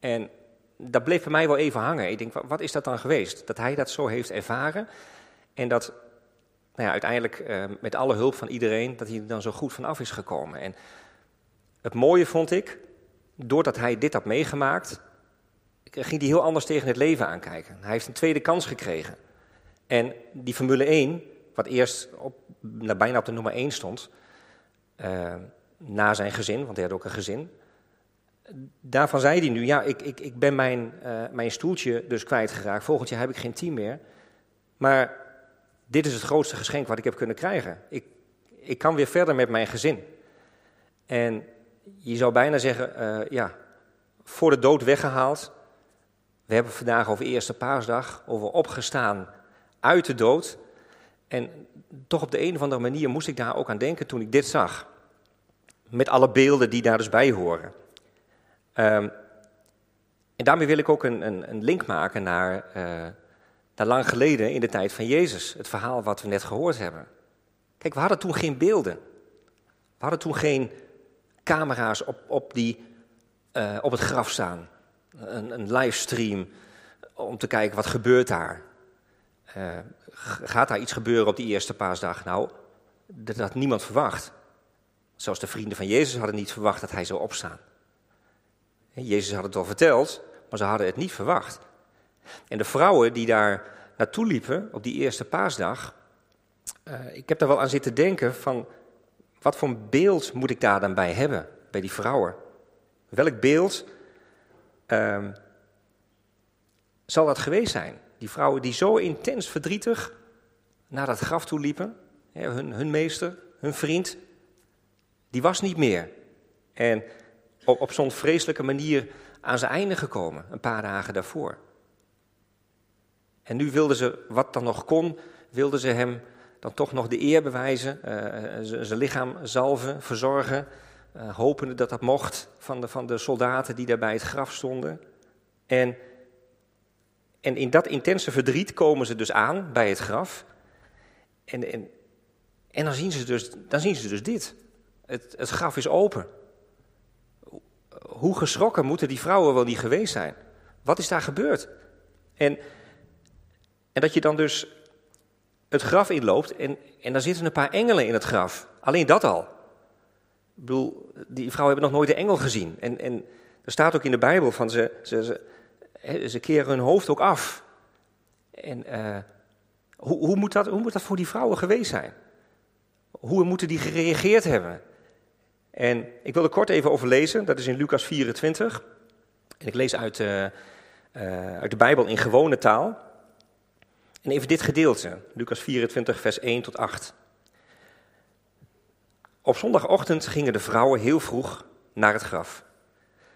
En dat bleef bij mij wel even hangen. Ik denk, wat is dat dan geweest? Dat hij dat zo heeft ervaren en dat nou ja, uiteindelijk eh, met alle hulp van iedereen, dat hij er dan zo goed vanaf is gekomen. En het mooie vond ik, doordat hij dit had meegemaakt, ging hij heel anders tegen het leven aankijken. Hij heeft een tweede kans gekregen. En die Formule 1, wat eerst op, nou, bijna op de nummer 1 stond, uh, na zijn gezin, want hij had ook een gezin. Daarvan zei hij nu, ja, ik, ik, ik ben mijn, uh, mijn stoeltje dus kwijtgeraakt. Volgend jaar heb ik geen team meer. Maar dit is het grootste geschenk wat ik heb kunnen krijgen. Ik, ik kan weer verder met mijn gezin. En je zou bijna zeggen, uh, ja, voor de dood weggehaald. We hebben vandaag over Eerste Paasdag, over opgestaan uit de dood. En toch op de een of andere manier moest ik daar ook aan denken toen ik dit zag. Met alle beelden die daar dus bij horen. Um, en daarmee wil ik ook een, een, een link maken naar, uh, naar lang geleden in de tijd van Jezus. Het verhaal wat we net gehoord hebben. Kijk, we hadden toen geen beelden. We hadden toen geen camera's op, op, die, uh, op het graf staan. Een, een livestream om te kijken wat gebeurt daar. Uh, gaat daar iets gebeuren op die eerste paasdag? Nou, dat had niemand verwacht. Zelfs de vrienden van Jezus hadden niet verwacht dat hij zou opstaan. Jezus had het al verteld, maar ze hadden het niet verwacht. En de vrouwen die daar naartoe liepen op die eerste paasdag, uh, ik heb daar wel aan zitten denken van, wat voor beeld moet ik daar dan bij hebben, bij die vrouwen? Welk beeld uh, zal dat geweest zijn? Die vrouwen die zo intens verdrietig naar dat graf toe liepen, hun, hun meester, hun vriend, die was niet meer. En op, op zo'n vreselijke manier aan zijn einde gekomen, een paar dagen daarvoor. En nu wilden ze, wat dan nog kon, wilden ze hem dan toch nog de eer bewijzen, uh, zijn lichaam zalven, verzorgen, uh, hopende dat dat mocht van de, van de soldaten die daar bij het graf stonden. En, en in dat intense verdriet komen ze dus aan bij het graf. En, en, en dan, zien ze dus, dan zien ze dus dit. Het, het graf is open. Hoe geschrokken moeten die vrouwen wel niet geweest zijn? Wat is daar gebeurd? En, en dat je dan dus het graf inloopt en, en daar zitten een paar engelen in het graf. Alleen dat al. Ik bedoel, die vrouwen hebben nog nooit een engel gezien. En, en er staat ook in de Bijbel van ze, ze, ze, keren hun hoofd ook af. En uh, hoe, hoe, moet dat, hoe moet dat voor die vrouwen geweest zijn? Hoe moeten die gereageerd hebben? En ik wil er kort even over lezen, dat is in Lucas 24. En ik lees uit, uh, uh, uit de Bijbel in gewone taal. En even dit gedeelte, Lucas 24, vers 1 tot 8. Op zondagochtend gingen de vrouwen heel vroeg naar het graf.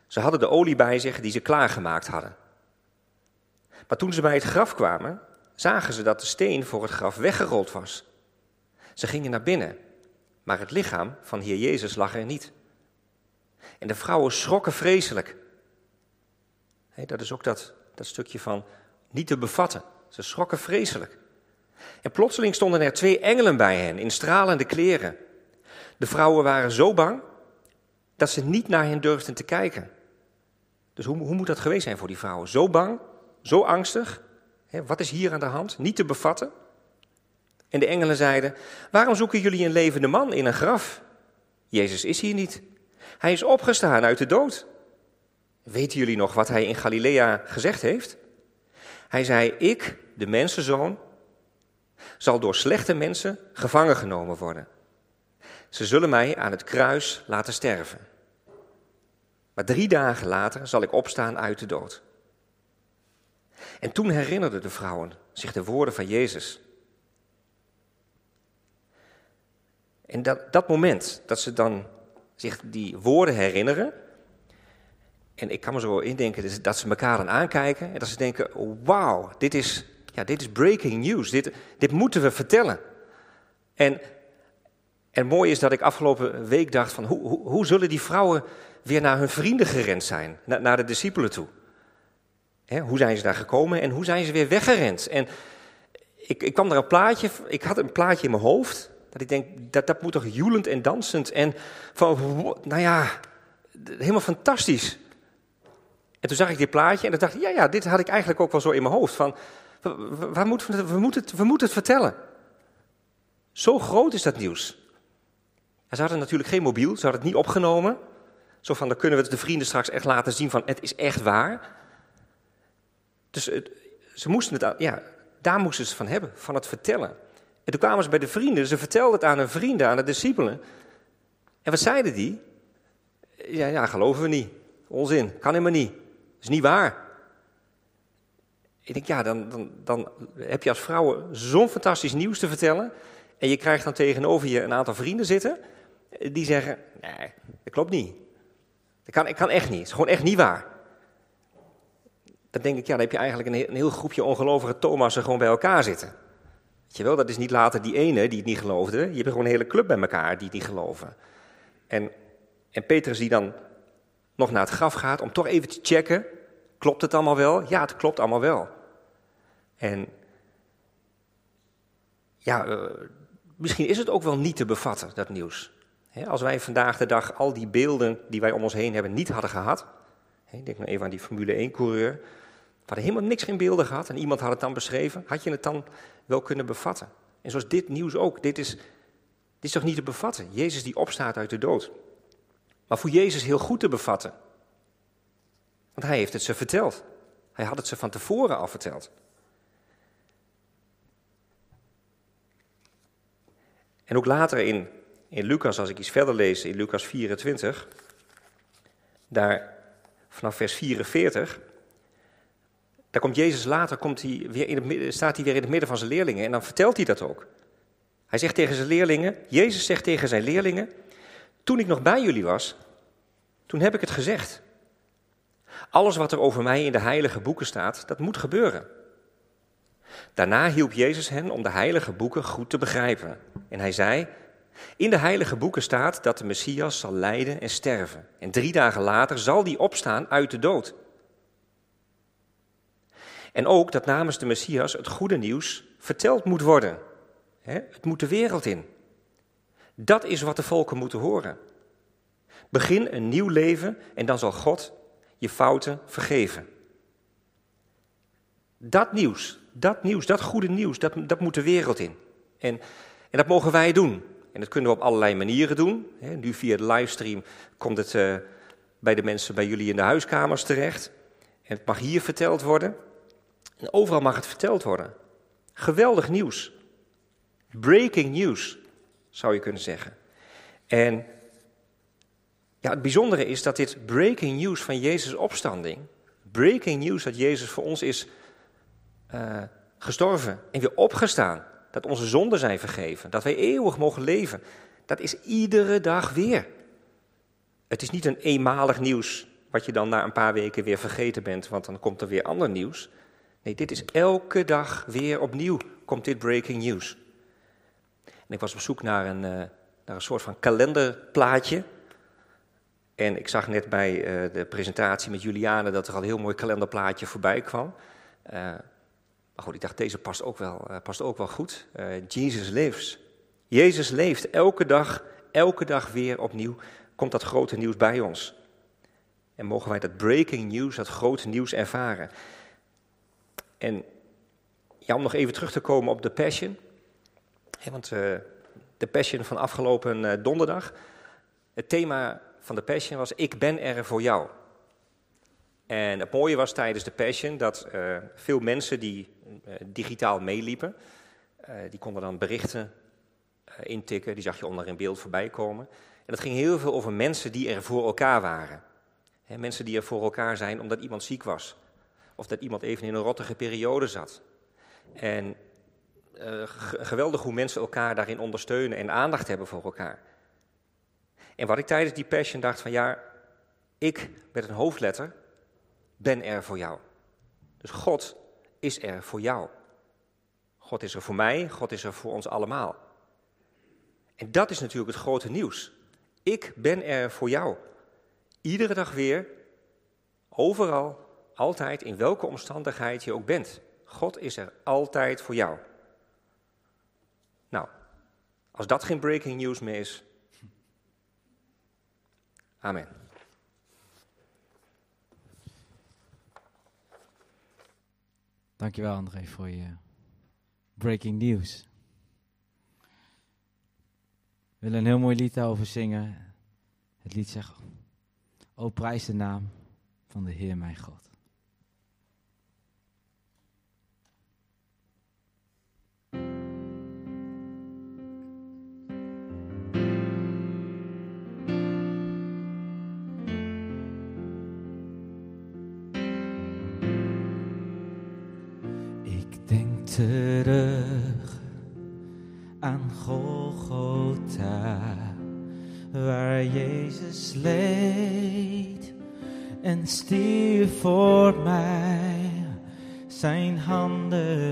Ze hadden de olie bij zich die ze klaargemaakt hadden. Maar toen ze bij het graf kwamen, zagen ze dat de steen voor het graf weggerold was. Ze gingen naar binnen, maar het lichaam van Heer Jezus lag er niet. En de vrouwen schrokken vreselijk. dat is ook dat, dat stukje van niet te bevatten. Ze schrokken vreselijk. En plotseling stonden er twee engelen bij hen in stralende kleren. De vrouwen waren zo bang dat ze niet naar hen durfden te kijken. Dus hoe, hoe moet dat geweest zijn voor die vrouwen? Zo bang, zo angstig. wat is hier aan de hand? Niet te bevatten. En de engelen zeiden: Waarom zoeken jullie een levende man in een graf? Jezus is hier niet. Hij is opgestaan uit de dood. Weten jullie nog wat hij in Galilea gezegd heeft? Hij zei: Ik, de mensenzoon, zal door slechte mensen gevangen genomen worden. Ze zullen mij aan het kruis laten sterven. Maar drie dagen later zal ik opstaan uit de dood. En toen herinnerden de vrouwen zich de woorden van Jezus. En dat, dat moment dat ze dan zich die woorden herinneren. En ik kan me zo indenken dat ze elkaar dan aankijken en dat ze denken: wauw, dit is, ja, dit is breaking news. Dit, dit moeten we vertellen. En, en mooi is dat ik afgelopen week dacht: van hoe, hoe, hoe zullen die vrouwen weer naar hun vrienden gerend zijn, naar, de discipelen toe? hoe zijn ze daar gekomen en hoe zijn ze weer weggerend? En ik, ik kwam er een plaatje, ik had een plaatje in mijn hoofd. Dat ik denk, dat, dat moet toch joelend en dansend en van, nou ja, helemaal fantastisch. En En toen zag ik dit plaatje en dan dacht ik, ja, ja, dit had ik eigenlijk ook wel zo in mijn hoofd. Van, waar moeten we, moeten het, we moeten het vertellen. Zo groot is dat nieuws. En ze hadden natuurlijk geen mobiel, ze hadden het niet opgenomen. Zo van, dan kunnen we het de vrienden straks echt laten zien van, het is echt waar. Dus ze moesten het, ja, daar moesten ze van hebben, van het vertellen. En toen kwamen ze bij de vrienden, ze vertelden het aan hun vrienden, aan de discipelen. En wat zeiden die? Ja, ja, geloven we niet. Onzin, kan helemaal niet. Is niet waar. Ik denk, ja, dan, dan, dan heb je als vrouwen zo'n fantastisch nieuws te vertellen. En je krijgt dan tegenover je een aantal vrienden zitten. Die zeggen, nee, dat klopt niet. Dat kan, kan echt niet. Het is gewoon echt niet waar. Dan denk ik, ja, dan heb je eigenlijk een, een heel groepje ongelovige Thomassen gewoon bij elkaar zitten. Weet je wel, dat is niet later die ene die het niet geloofde. Je hebt gewoon een hele club bij elkaar die het niet geloven. En, en Petrus die dan nog naar het graf gaat om toch even te checken. Klopt het allemaal wel? Ja, het klopt allemaal wel. En ja, uh, misschien is het ook wel niet te bevatten, dat nieuws. als wij vandaag de dag al die beelden die wij om ons heen hebben niet hadden gehad. ik denk nou even aan die Formule 1-coureur. We hadden helemaal niks geen beelden gehad en iemand had het dan beschreven. Had je het dan wel kunnen bevatten? En zoals dit nieuws ook. Dit is, dit is toch niet te bevatten? Jezus die opstaat uit de dood. Maar voor Jezus heel goed te bevatten. Want hij heeft het ze verteld. Hij had het ze van tevoren al verteld. En ook later in, in Lucas, als ik iets verder lees, in Lucas 24, daar vanaf vers 44, daar komt Jezus later, komt hij weer in het, staat hij weer in het midden van zijn leerlingen en dan vertelt hij dat ook. Hij zegt tegen zijn leerlingen, Jezus zegt tegen zijn leerlingen, toen ik nog bij jullie was, toen heb ik het gezegd. Alles wat er over mij in de heilige boeken staat, dat moet gebeuren. Daarna hielp Jezus hen om de heilige boeken goed te begrijpen. En hij zei, in de heilige boeken staat dat de Messias zal lijden en sterven. En drie dagen later zal die opstaan uit de dood. En ook dat namens de Messias het goede nieuws verteld moet worden. Het moet de wereld in. Dat is wat de volken moeten horen. Begin een nieuw leven en dan zal God je fouten vergeven. Dat nieuws, dat nieuws, dat goede nieuws, dat, dat moet de wereld in. En, en dat mogen wij doen. En dat kunnen we op allerlei manieren doen. nu via de livestream komt het uh, bij de mensen bij jullie in de huiskamers terecht. En het mag hier verteld worden. En overal mag het verteld worden. Geweldig nieuws. Breaking news, zou je kunnen zeggen. En ja, het bijzondere is dat dit breaking news van Jezus' opstanding, breaking news dat Jezus voor ons is uh, gestorven en weer opgestaan, dat onze zonden zijn vergeven, dat wij eeuwig mogen leven, dat is iedere dag weer. Het is niet een eenmalig nieuws wat je dan na een paar weken weer vergeten bent, want dan komt er weer ander nieuws. Nee, dit is elke dag weer opnieuw, komt dit breaking news. En ik was op zoek naar een, uh, naar een soort van kalenderplaatje. En ik zag net bij uh, de presentatie met Juliane dat er al een heel mooi kalenderplaatje voorbij kwam. Uh, maar goed, ik dacht, deze past ook wel, past ook wel goed. Jezus lives. Jezus leeft elke dag, elke dag weer opnieuw. Komt dat grote nieuws bij ons. En mogen wij dat breaking news, dat grote nieuws ervaren. En ja, om nog even terug te komen op de Passion. Want de Passion van afgelopen donderdag. Het thema van de Passion was: Ik ben er voor jou. En het mooie was tijdens de Passion dat uh, veel mensen die digitaal meeliepen, die konden dan berichten intikken, die zag je onder in beeld voorbij komen. En dat ging heel veel over mensen die er voor elkaar waren. Mensen die er voor elkaar zijn omdat iemand ziek was. Of dat iemand even in een rottige periode zat. En geweldig hoe mensen elkaar daarin ondersteunen en aandacht hebben voor elkaar. En wat ik tijdens die passion dacht van ja, ik met een hoofdletter ben er voor jou. Dus God is er voor jou. God is er voor mij, God is er voor ons allemaal. En dat is natuurlijk het grote nieuws. Ik ben er voor jou. Iedere dag weer, overal, altijd, in welke omstandigheid je ook bent. God is er altijd voor jou. Nou, als dat geen breaking news meer is. Amen. Dankjewel André voor je breaking news. We willen een heel mooi lied daarover zingen. Het lied zegt, O prijs de naam van de Heer mijn God. en stierf voor mij zijn handen.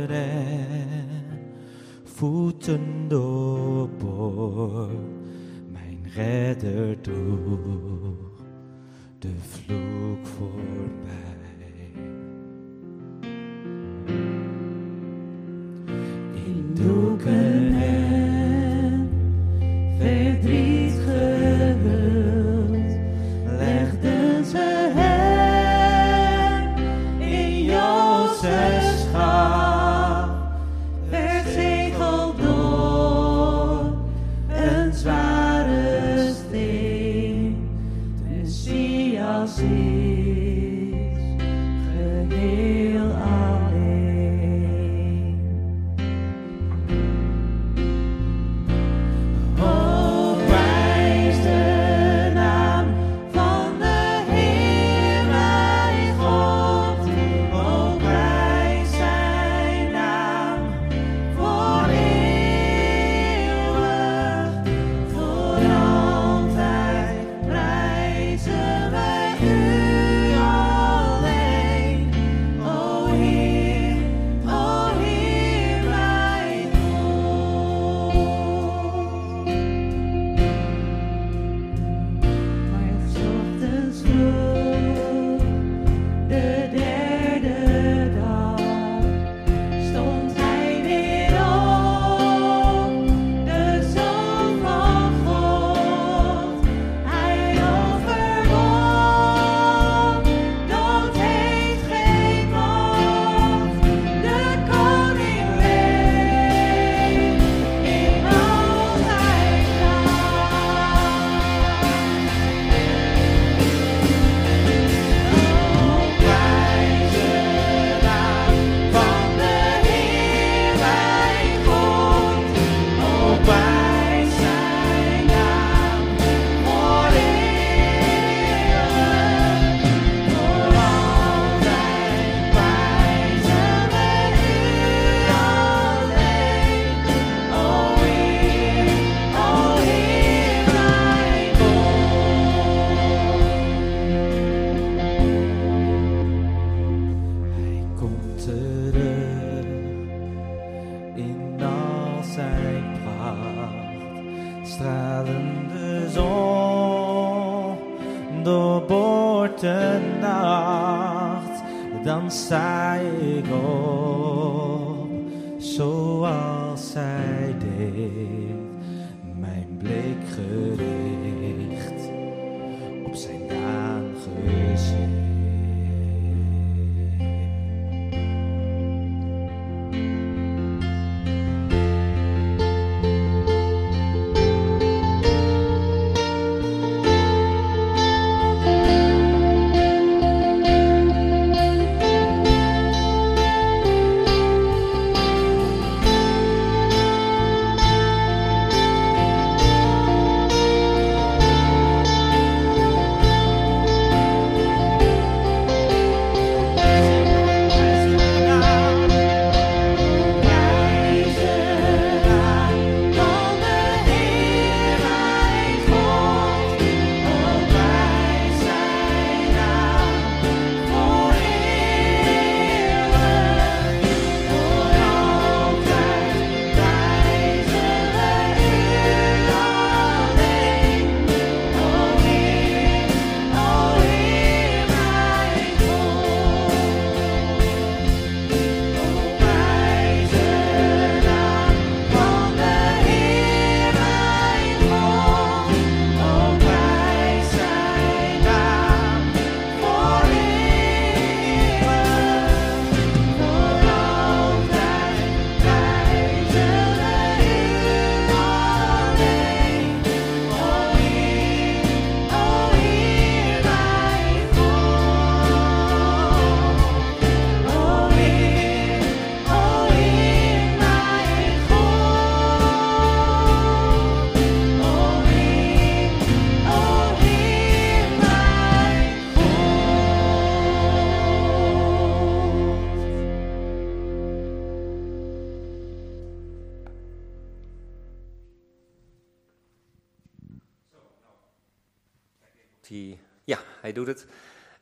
Doet het.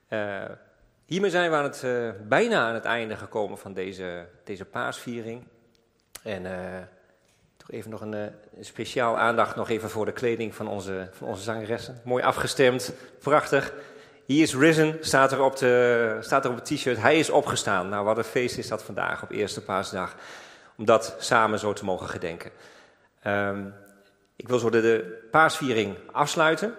Uh, hiermee zijn we aan het, uh, bijna aan het einde gekomen van deze, deze paasviering. En uh, toch even nog een, speciaal aandacht nog even voor de kleding van onze, van onze zangeressen. Mooi afgestemd, prachtig. He is risen, staat er op, de, staat er op het t-shirt. Hij is opgestaan. Nou, wat een feest is dat vandaag op eerste paasdag. Om dat samen zo te mogen gedenken. Um, ik wil zo de, de paasviering afsluiten.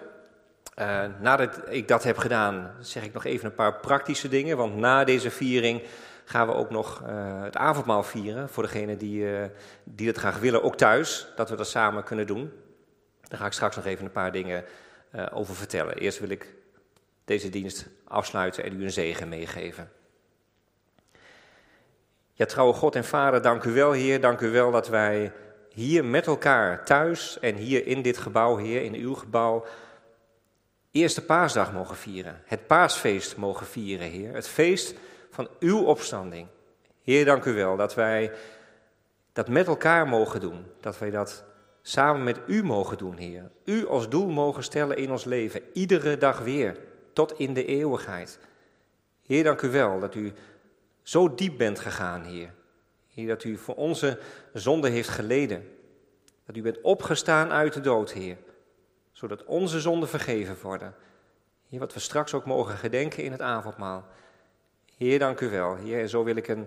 Uh, nadat ik dat heb gedaan, zeg ik nog even een paar praktische dingen. Want na deze viering gaan we ook nog uh, het avondmaal vieren. Voor degenen die, uh, die dat graag willen, ook thuis. Dat we dat samen kunnen doen. Daar ga ik straks nog even een paar dingen over vertellen. Eerst wil ik deze dienst afsluiten en u een zegen meegeven. Ja, trouwe God en Vader, dank u wel, Heer. Dank u wel dat wij hier met elkaar thuis en hier in dit gebouw, Heer, in uw gebouw, eerste paasdag mogen vieren. Het paasfeest mogen vieren, Heer. Het feest van uw opstanding. Heer, dank u wel dat wij dat met elkaar mogen doen. Dat wij dat samen met u mogen doen, Heer. U als doel mogen stellen in ons leven, iedere dag weer, tot in de eeuwigheid. Heer, dank u wel dat u zo diep bent gegaan, Heer. Heer, dat u voor onze zonde heeft geleden. Dat u bent opgestaan uit de dood, Heer. Zodat onze zonden vergeven worden. Heer, wat we straks ook mogen gedenken in het avondmaal. Heer, dank u wel. Heer, en zo wil ik een,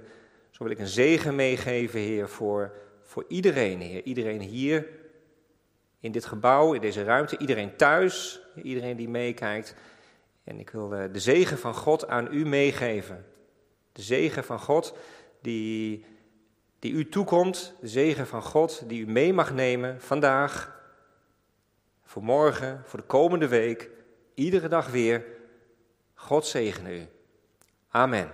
zo wil ik een zegen meegeven, Heer, voor, voor iedereen, Heer. Iedereen hier in dit gebouw, in deze ruimte, iedereen thuis, iedereen die meekijkt. En ik wil de zegen van God aan u meegeven. De zegen van God die die u toekomt, de zegen van God, die u mee mag nemen vandaag, voor morgen, voor de komende week, iedere dag weer. God zegene u. Amen.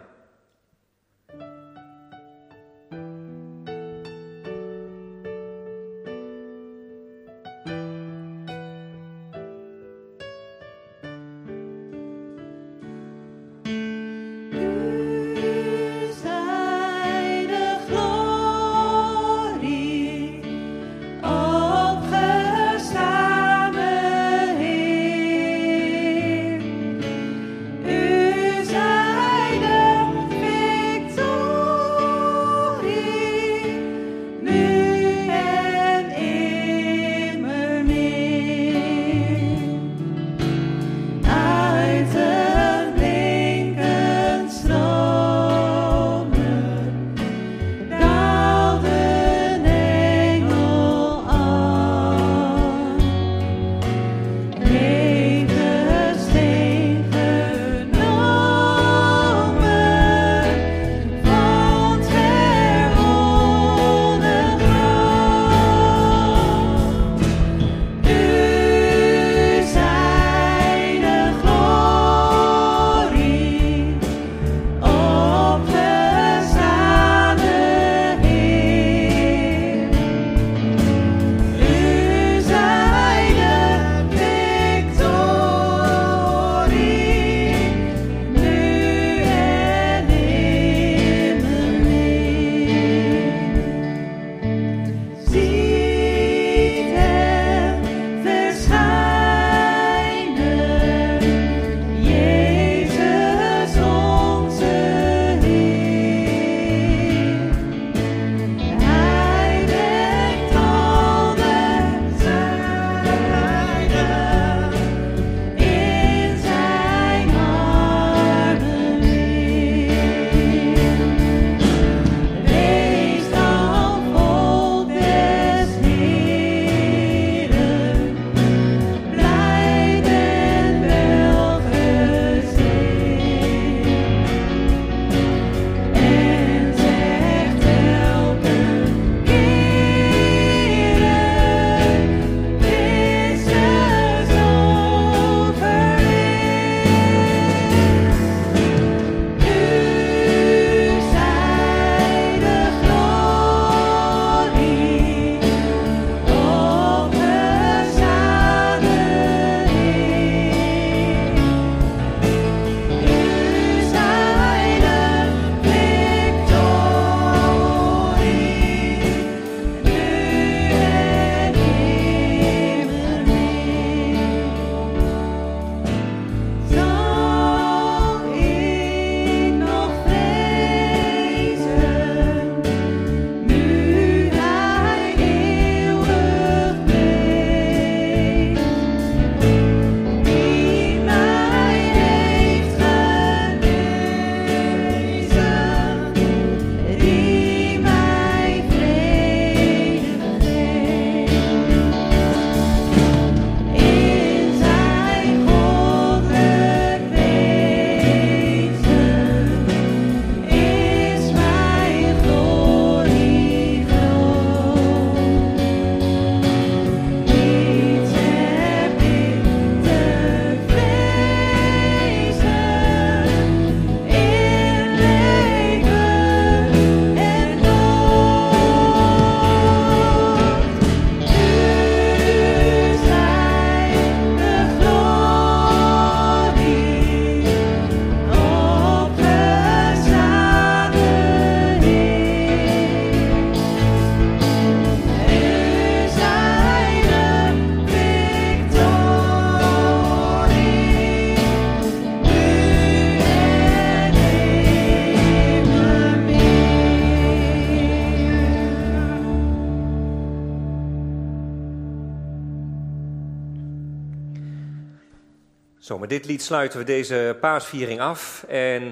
Dit lied sluiten we deze paasviering af. En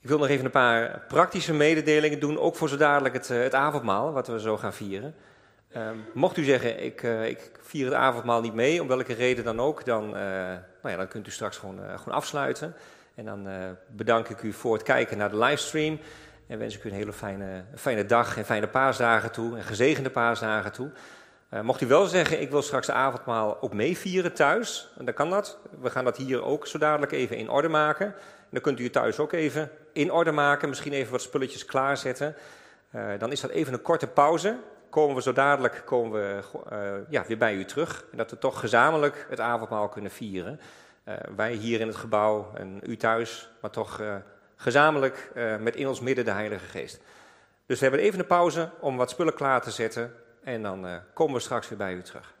ik wil nog even een paar praktische mededelingen doen, ook voor zo dadelijk het, het avondmaal, wat we zo gaan vieren. Um, mocht u zeggen, ik, uh, ik, vier het avondmaal niet mee, om welke reden dan ook, dan, uh, nou ja, dan kunt u straks gewoon, gewoon afsluiten. En dan bedank ik u voor het kijken naar de livestream. En wens ik u een hele fijne, fijne dag en fijne paasdagen toe. En gezegende paasdagen toe. Mocht u wel zeggen, ik wil straks de avondmaal ook meevieren thuis. Dan kan dat. We gaan dat hier ook zo dadelijk even in orde maken. En dan kunt u thuis ook even in orde maken. Misschien even wat spulletjes klaarzetten. dan is dat even een korte pauze komen we zo dadelijk komen we, uh, ja, weer bij u terug. En dat we toch gezamenlijk het avondmaal kunnen vieren. Wij hier in het gebouw en u thuis, maar toch gezamenlijk met in ons midden de Heilige Geest. Dus we hebben even een pauze om wat spullen klaar te zetten. En dan komen we straks weer bij u terug.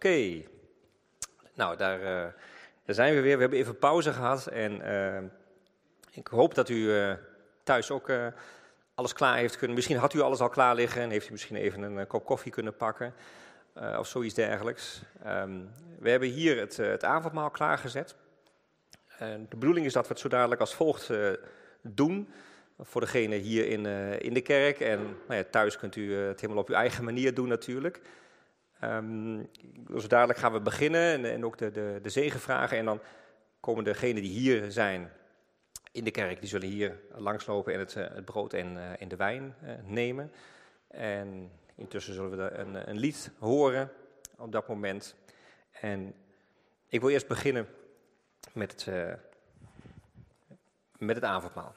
Oké, nou daar, uh, daar, zijn we weer. We hebben even pauze gehad en uh, ik hoop dat u uh, thuis ook alles klaar heeft kunnen. Misschien had u alles al klaar liggen en heeft u misschien even een kop koffie kunnen pakken of zoiets dergelijks. Um, we hebben hier het, het avondmaal klaargezet. de bedoeling is dat we het zo dadelijk als volgt doen voor degene hier in, in de kerk. En nou ja, thuis kunt u het helemaal op uw eigen manier doen natuurlijk. Um, dus dadelijk gaan we beginnen en, en ook de, de, de zegen vragen. En dan komen degenen die hier zijn in de kerk, die zullen hier langslopen en het, eh, het brood en, uh, de wijn uh, nemen. En intussen zullen we een, een lied horen op dat moment. En ik wil eerst beginnen met het, met het avondmaal.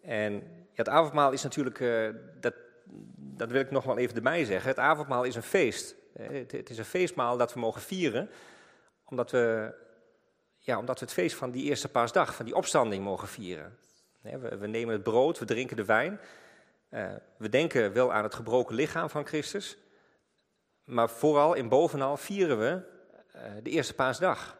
En ja, het avondmaal is natuurlijk, dat, dat wil ik nog wel even erbij zeggen, het avondmaal is een feest. Het, is een feestmaal dat we mogen vieren, omdat we, ja, omdat we het feest van die eerste paasdag, van die opstanding mogen vieren. We, nemen het brood, we drinken de wijn. Uh, we denken wel aan het gebroken lichaam van Christus, maar vooral en bovenal vieren we uh, de eerste paasdag.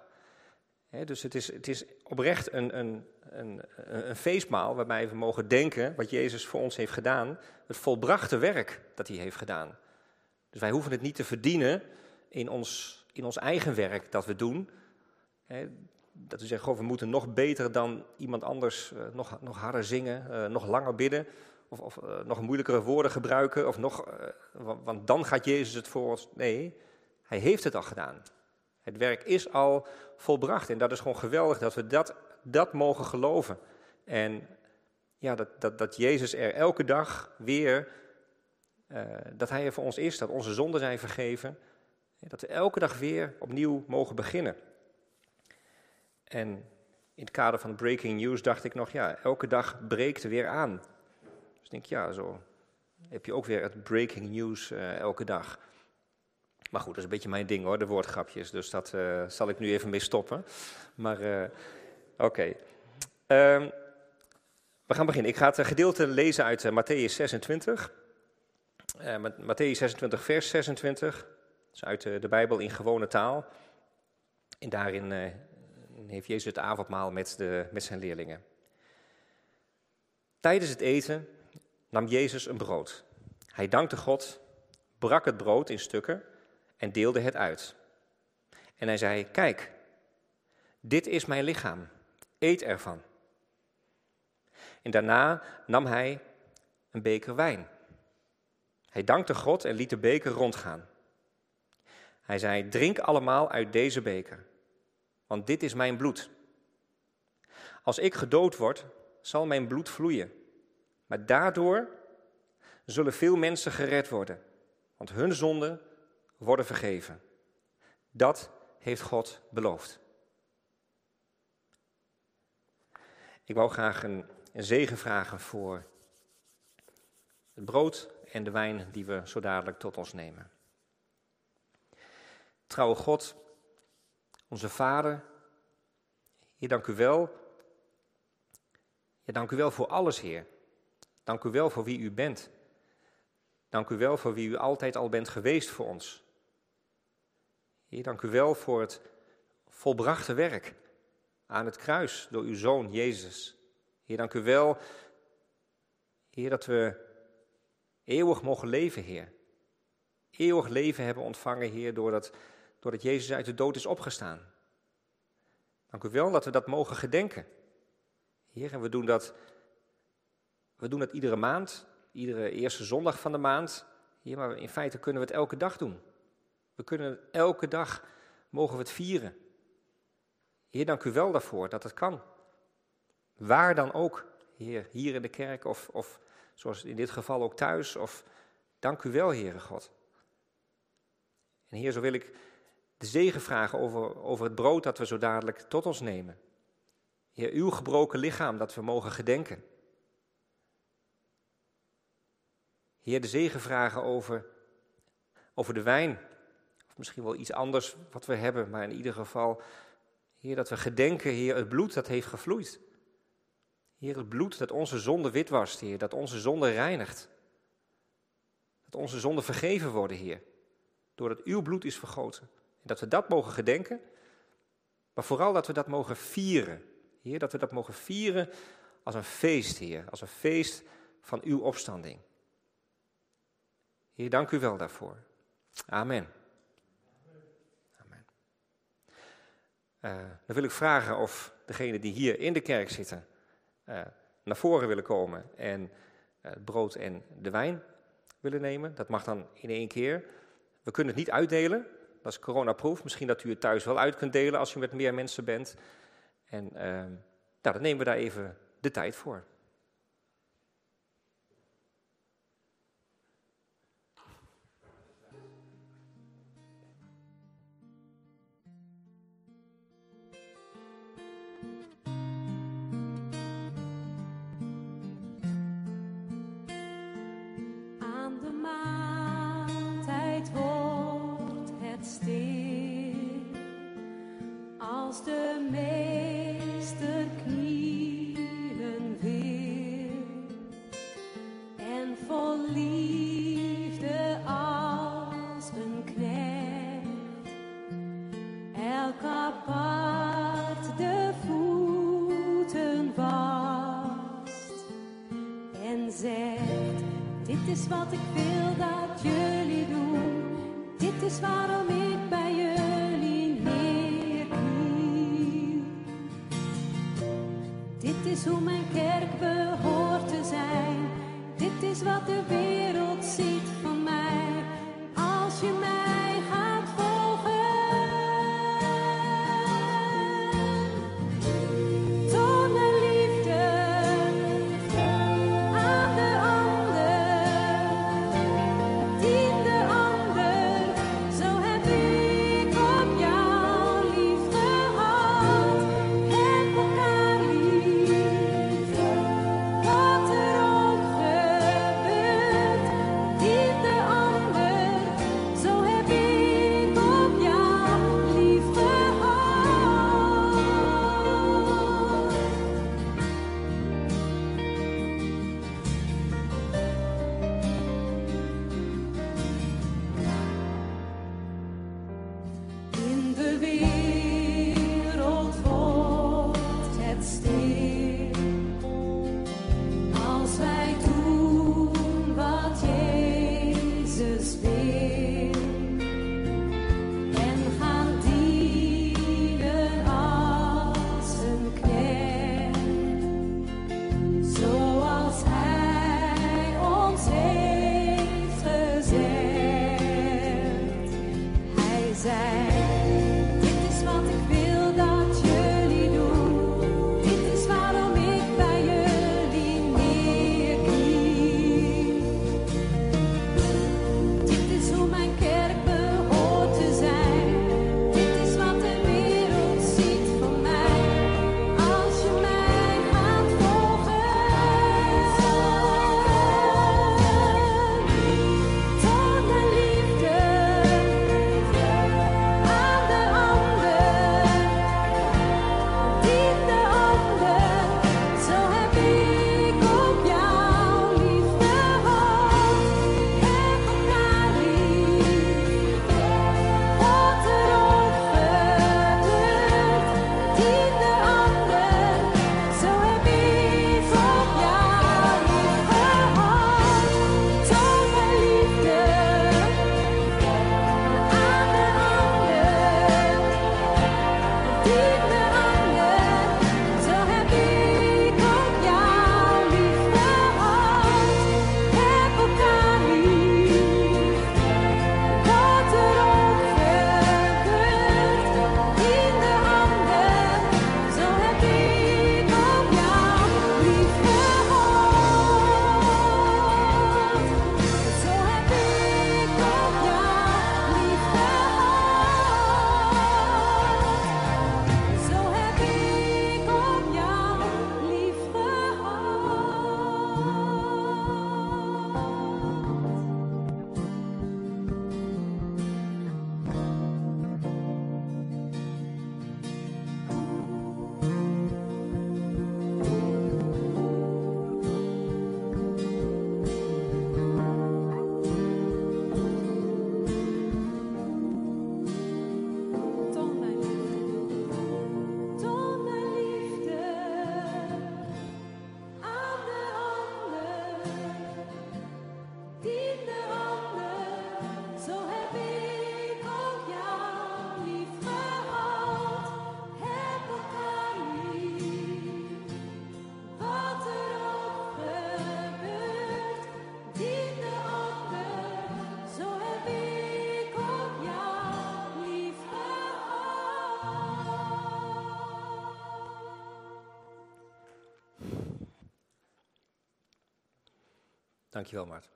dus het is, het is oprecht een, een, een, een, feestmaal waarbij we mogen denken wat Jezus voor ons heeft gedaan, het volbrachte werk dat hij heeft gedaan. Dus wij hoeven het niet te verdienen in ons, in ons eigen werk dat we doen. dat we zeggen, goh, we moeten nog beter dan iemand anders, uh, nog, nog harder zingen, uh, nog langer bidden. Of, of uh, nog moeilijkere woorden gebruiken. Of nog, want, want dan gaat Jezus het voor ons. Nee, hij heeft het al gedaan. Het werk is al volbracht. En dat is gewoon geweldig dat we dat, dat mogen geloven. En ja, dat, dat, dat Jezus er elke dag weer uh, dat Hij er voor ons is, dat onze zonden zijn vergeven. Dat we elke dag weer opnieuw mogen beginnen. En in het kader van breaking news dacht ik nog, ja, elke dag breekt er weer aan. Dus ik denk, ja, zo heb je ook weer het breaking news uh, elke dag. Maar goed, dat is een beetje mijn ding hoor, de woordgrapjes. Dus dat uh, zal ik nu even mee stoppen. Maar oké. Um, we gaan beginnen. Ik ga het gedeelte lezen uit Matthäus 26. Uh, Matthäus 26, vers 26. Dat is uit de, de Bijbel in gewone taal. En daarin uh, heeft Jezus het avondmaal met, de, met zijn leerlingen. Tijdens het eten nam Jezus een brood. Hij dankte God, brak het brood in stukken en deelde het uit. En hij zei: Kijk, dit is mijn lichaam, eet ervan. En daarna nam hij een beker wijn. Hij dankte God en liet de beker rondgaan. Hij zei: Drink allemaal uit deze beker, want dit is mijn bloed. Als ik gedood word, zal mijn bloed vloeien. Maar daardoor zullen veel mensen gered worden, want hun zonden worden vergeven. Dat heeft God beloofd. Ik wou graag een, een zegen vragen voor het brood en de wijn die we zo dadelijk tot ons nemen. Trouwe God, onze Vader, Heer, dank u wel. Ja, dank u wel voor alles, Heer. Dank u wel voor wie u bent. Dank u wel voor wie u altijd al bent geweest voor ons. Heer, dank u wel voor het volbrachte werk aan het kruis door uw Zoon Jezus. Heer, dank u wel, Heer, dat we eeuwig mogen leven, Heer. Eeuwig leven hebben ontvangen, Heer, doordat, doordat Jezus uit de dood is opgestaan. Dank u wel dat we dat mogen gedenken. Heer, en we doen dat, we doen dat iedere maand, iedere eerste zondag van de maand. Heer, maar in feite kunnen we het elke dag doen. We kunnen het elke dag, mogen we het vieren. Heer, dank u wel daarvoor dat het kan. Waar dan ook, Heer, hier in de kerk of, of Zoals in dit geval ook thuis. Of dank u wel, Heere God. En Heer, zo wil ik de zegen vragen over, over het brood dat we zo dadelijk tot ons nemen. Heer, uw gebroken lichaam dat we mogen gedenken. Heer, de zegen vragen over, over de wijn. Of misschien wel iets anders wat we hebben, maar in ieder geval, Heer, dat we gedenken, Heer, het bloed dat heeft gevloeid. Heer, het bloed dat onze zonde wit was, Heer, dat onze zonde reinigt. Dat onze zonden vergeven worden, Heer. Doordat uw bloed is vergoten. En Dat we dat mogen gedenken, maar vooral dat we dat mogen vieren. Heer, dat we dat mogen vieren als een feest, Heer. Als een feest van uw opstanding. Heer, dank u wel daarvoor. Amen. Amen. Uh, dan wil ik vragen of degenen die hier in de kerk zitten naar voren willen komen en het brood en de wijn willen nemen. Dat mag dan in één keer. We kunnen het niet uitdelen. Dat is coronaproof. Misschien dat u het thuis wel uit kunt delen als u met meer mensen bent. En nou, dan nemen we daar even de tijd voor. de meester knielen weer. En vol liefde als een knecht. Elkaar de voeten vast en zegt dit is wat ik wil. Dankjewel, Maarten.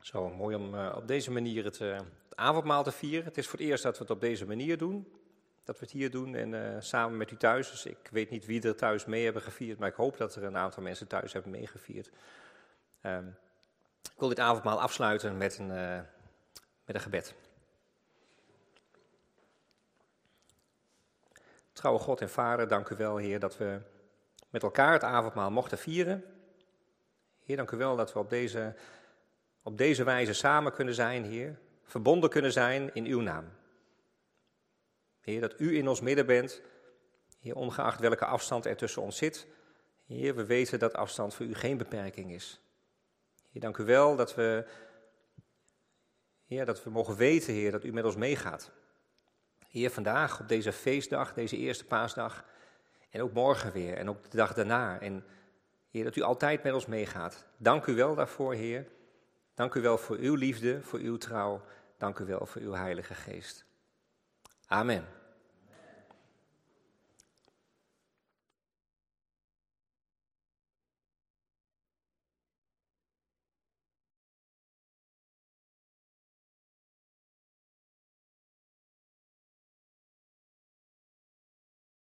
Zo, mooi om uh, op deze manier het, uh, het, avondmaal te vieren. Het is voor het eerst dat we het op deze manier doen. Dat we het hier doen en uh, samen met u thuis. Dus ik weet niet wie er thuis mee hebben gevierd, maar ik hoop dat er een aantal mensen thuis hebben meegevierd. Um, ik wil dit avondmaal afsluiten met een, met een gebed. Trouwe God en Vader, dank u wel, Heer, dat we met elkaar het avondmaal mochten vieren. Heer, dank u wel dat we op deze, op deze wijze samen kunnen zijn, Heer. Verbonden kunnen zijn in uw naam. Heer, dat u in ons midden bent. Heer, ongeacht welke afstand er tussen ons zit. Heer, we weten dat afstand voor u geen beperking is. Heer, dank u wel dat we, Heer, dat we mogen weten, Heer, dat u met ons meegaat. Heer, vandaag op deze feestdag, deze eerste paasdag. En ook morgen weer en ook de dag daarna. En Heer, dat u altijd met ons meegaat. Dank u wel daarvoor, Heer. Dank u wel voor uw liefde, voor uw trouw. Dank u wel voor uw Heilige Geest. Amen.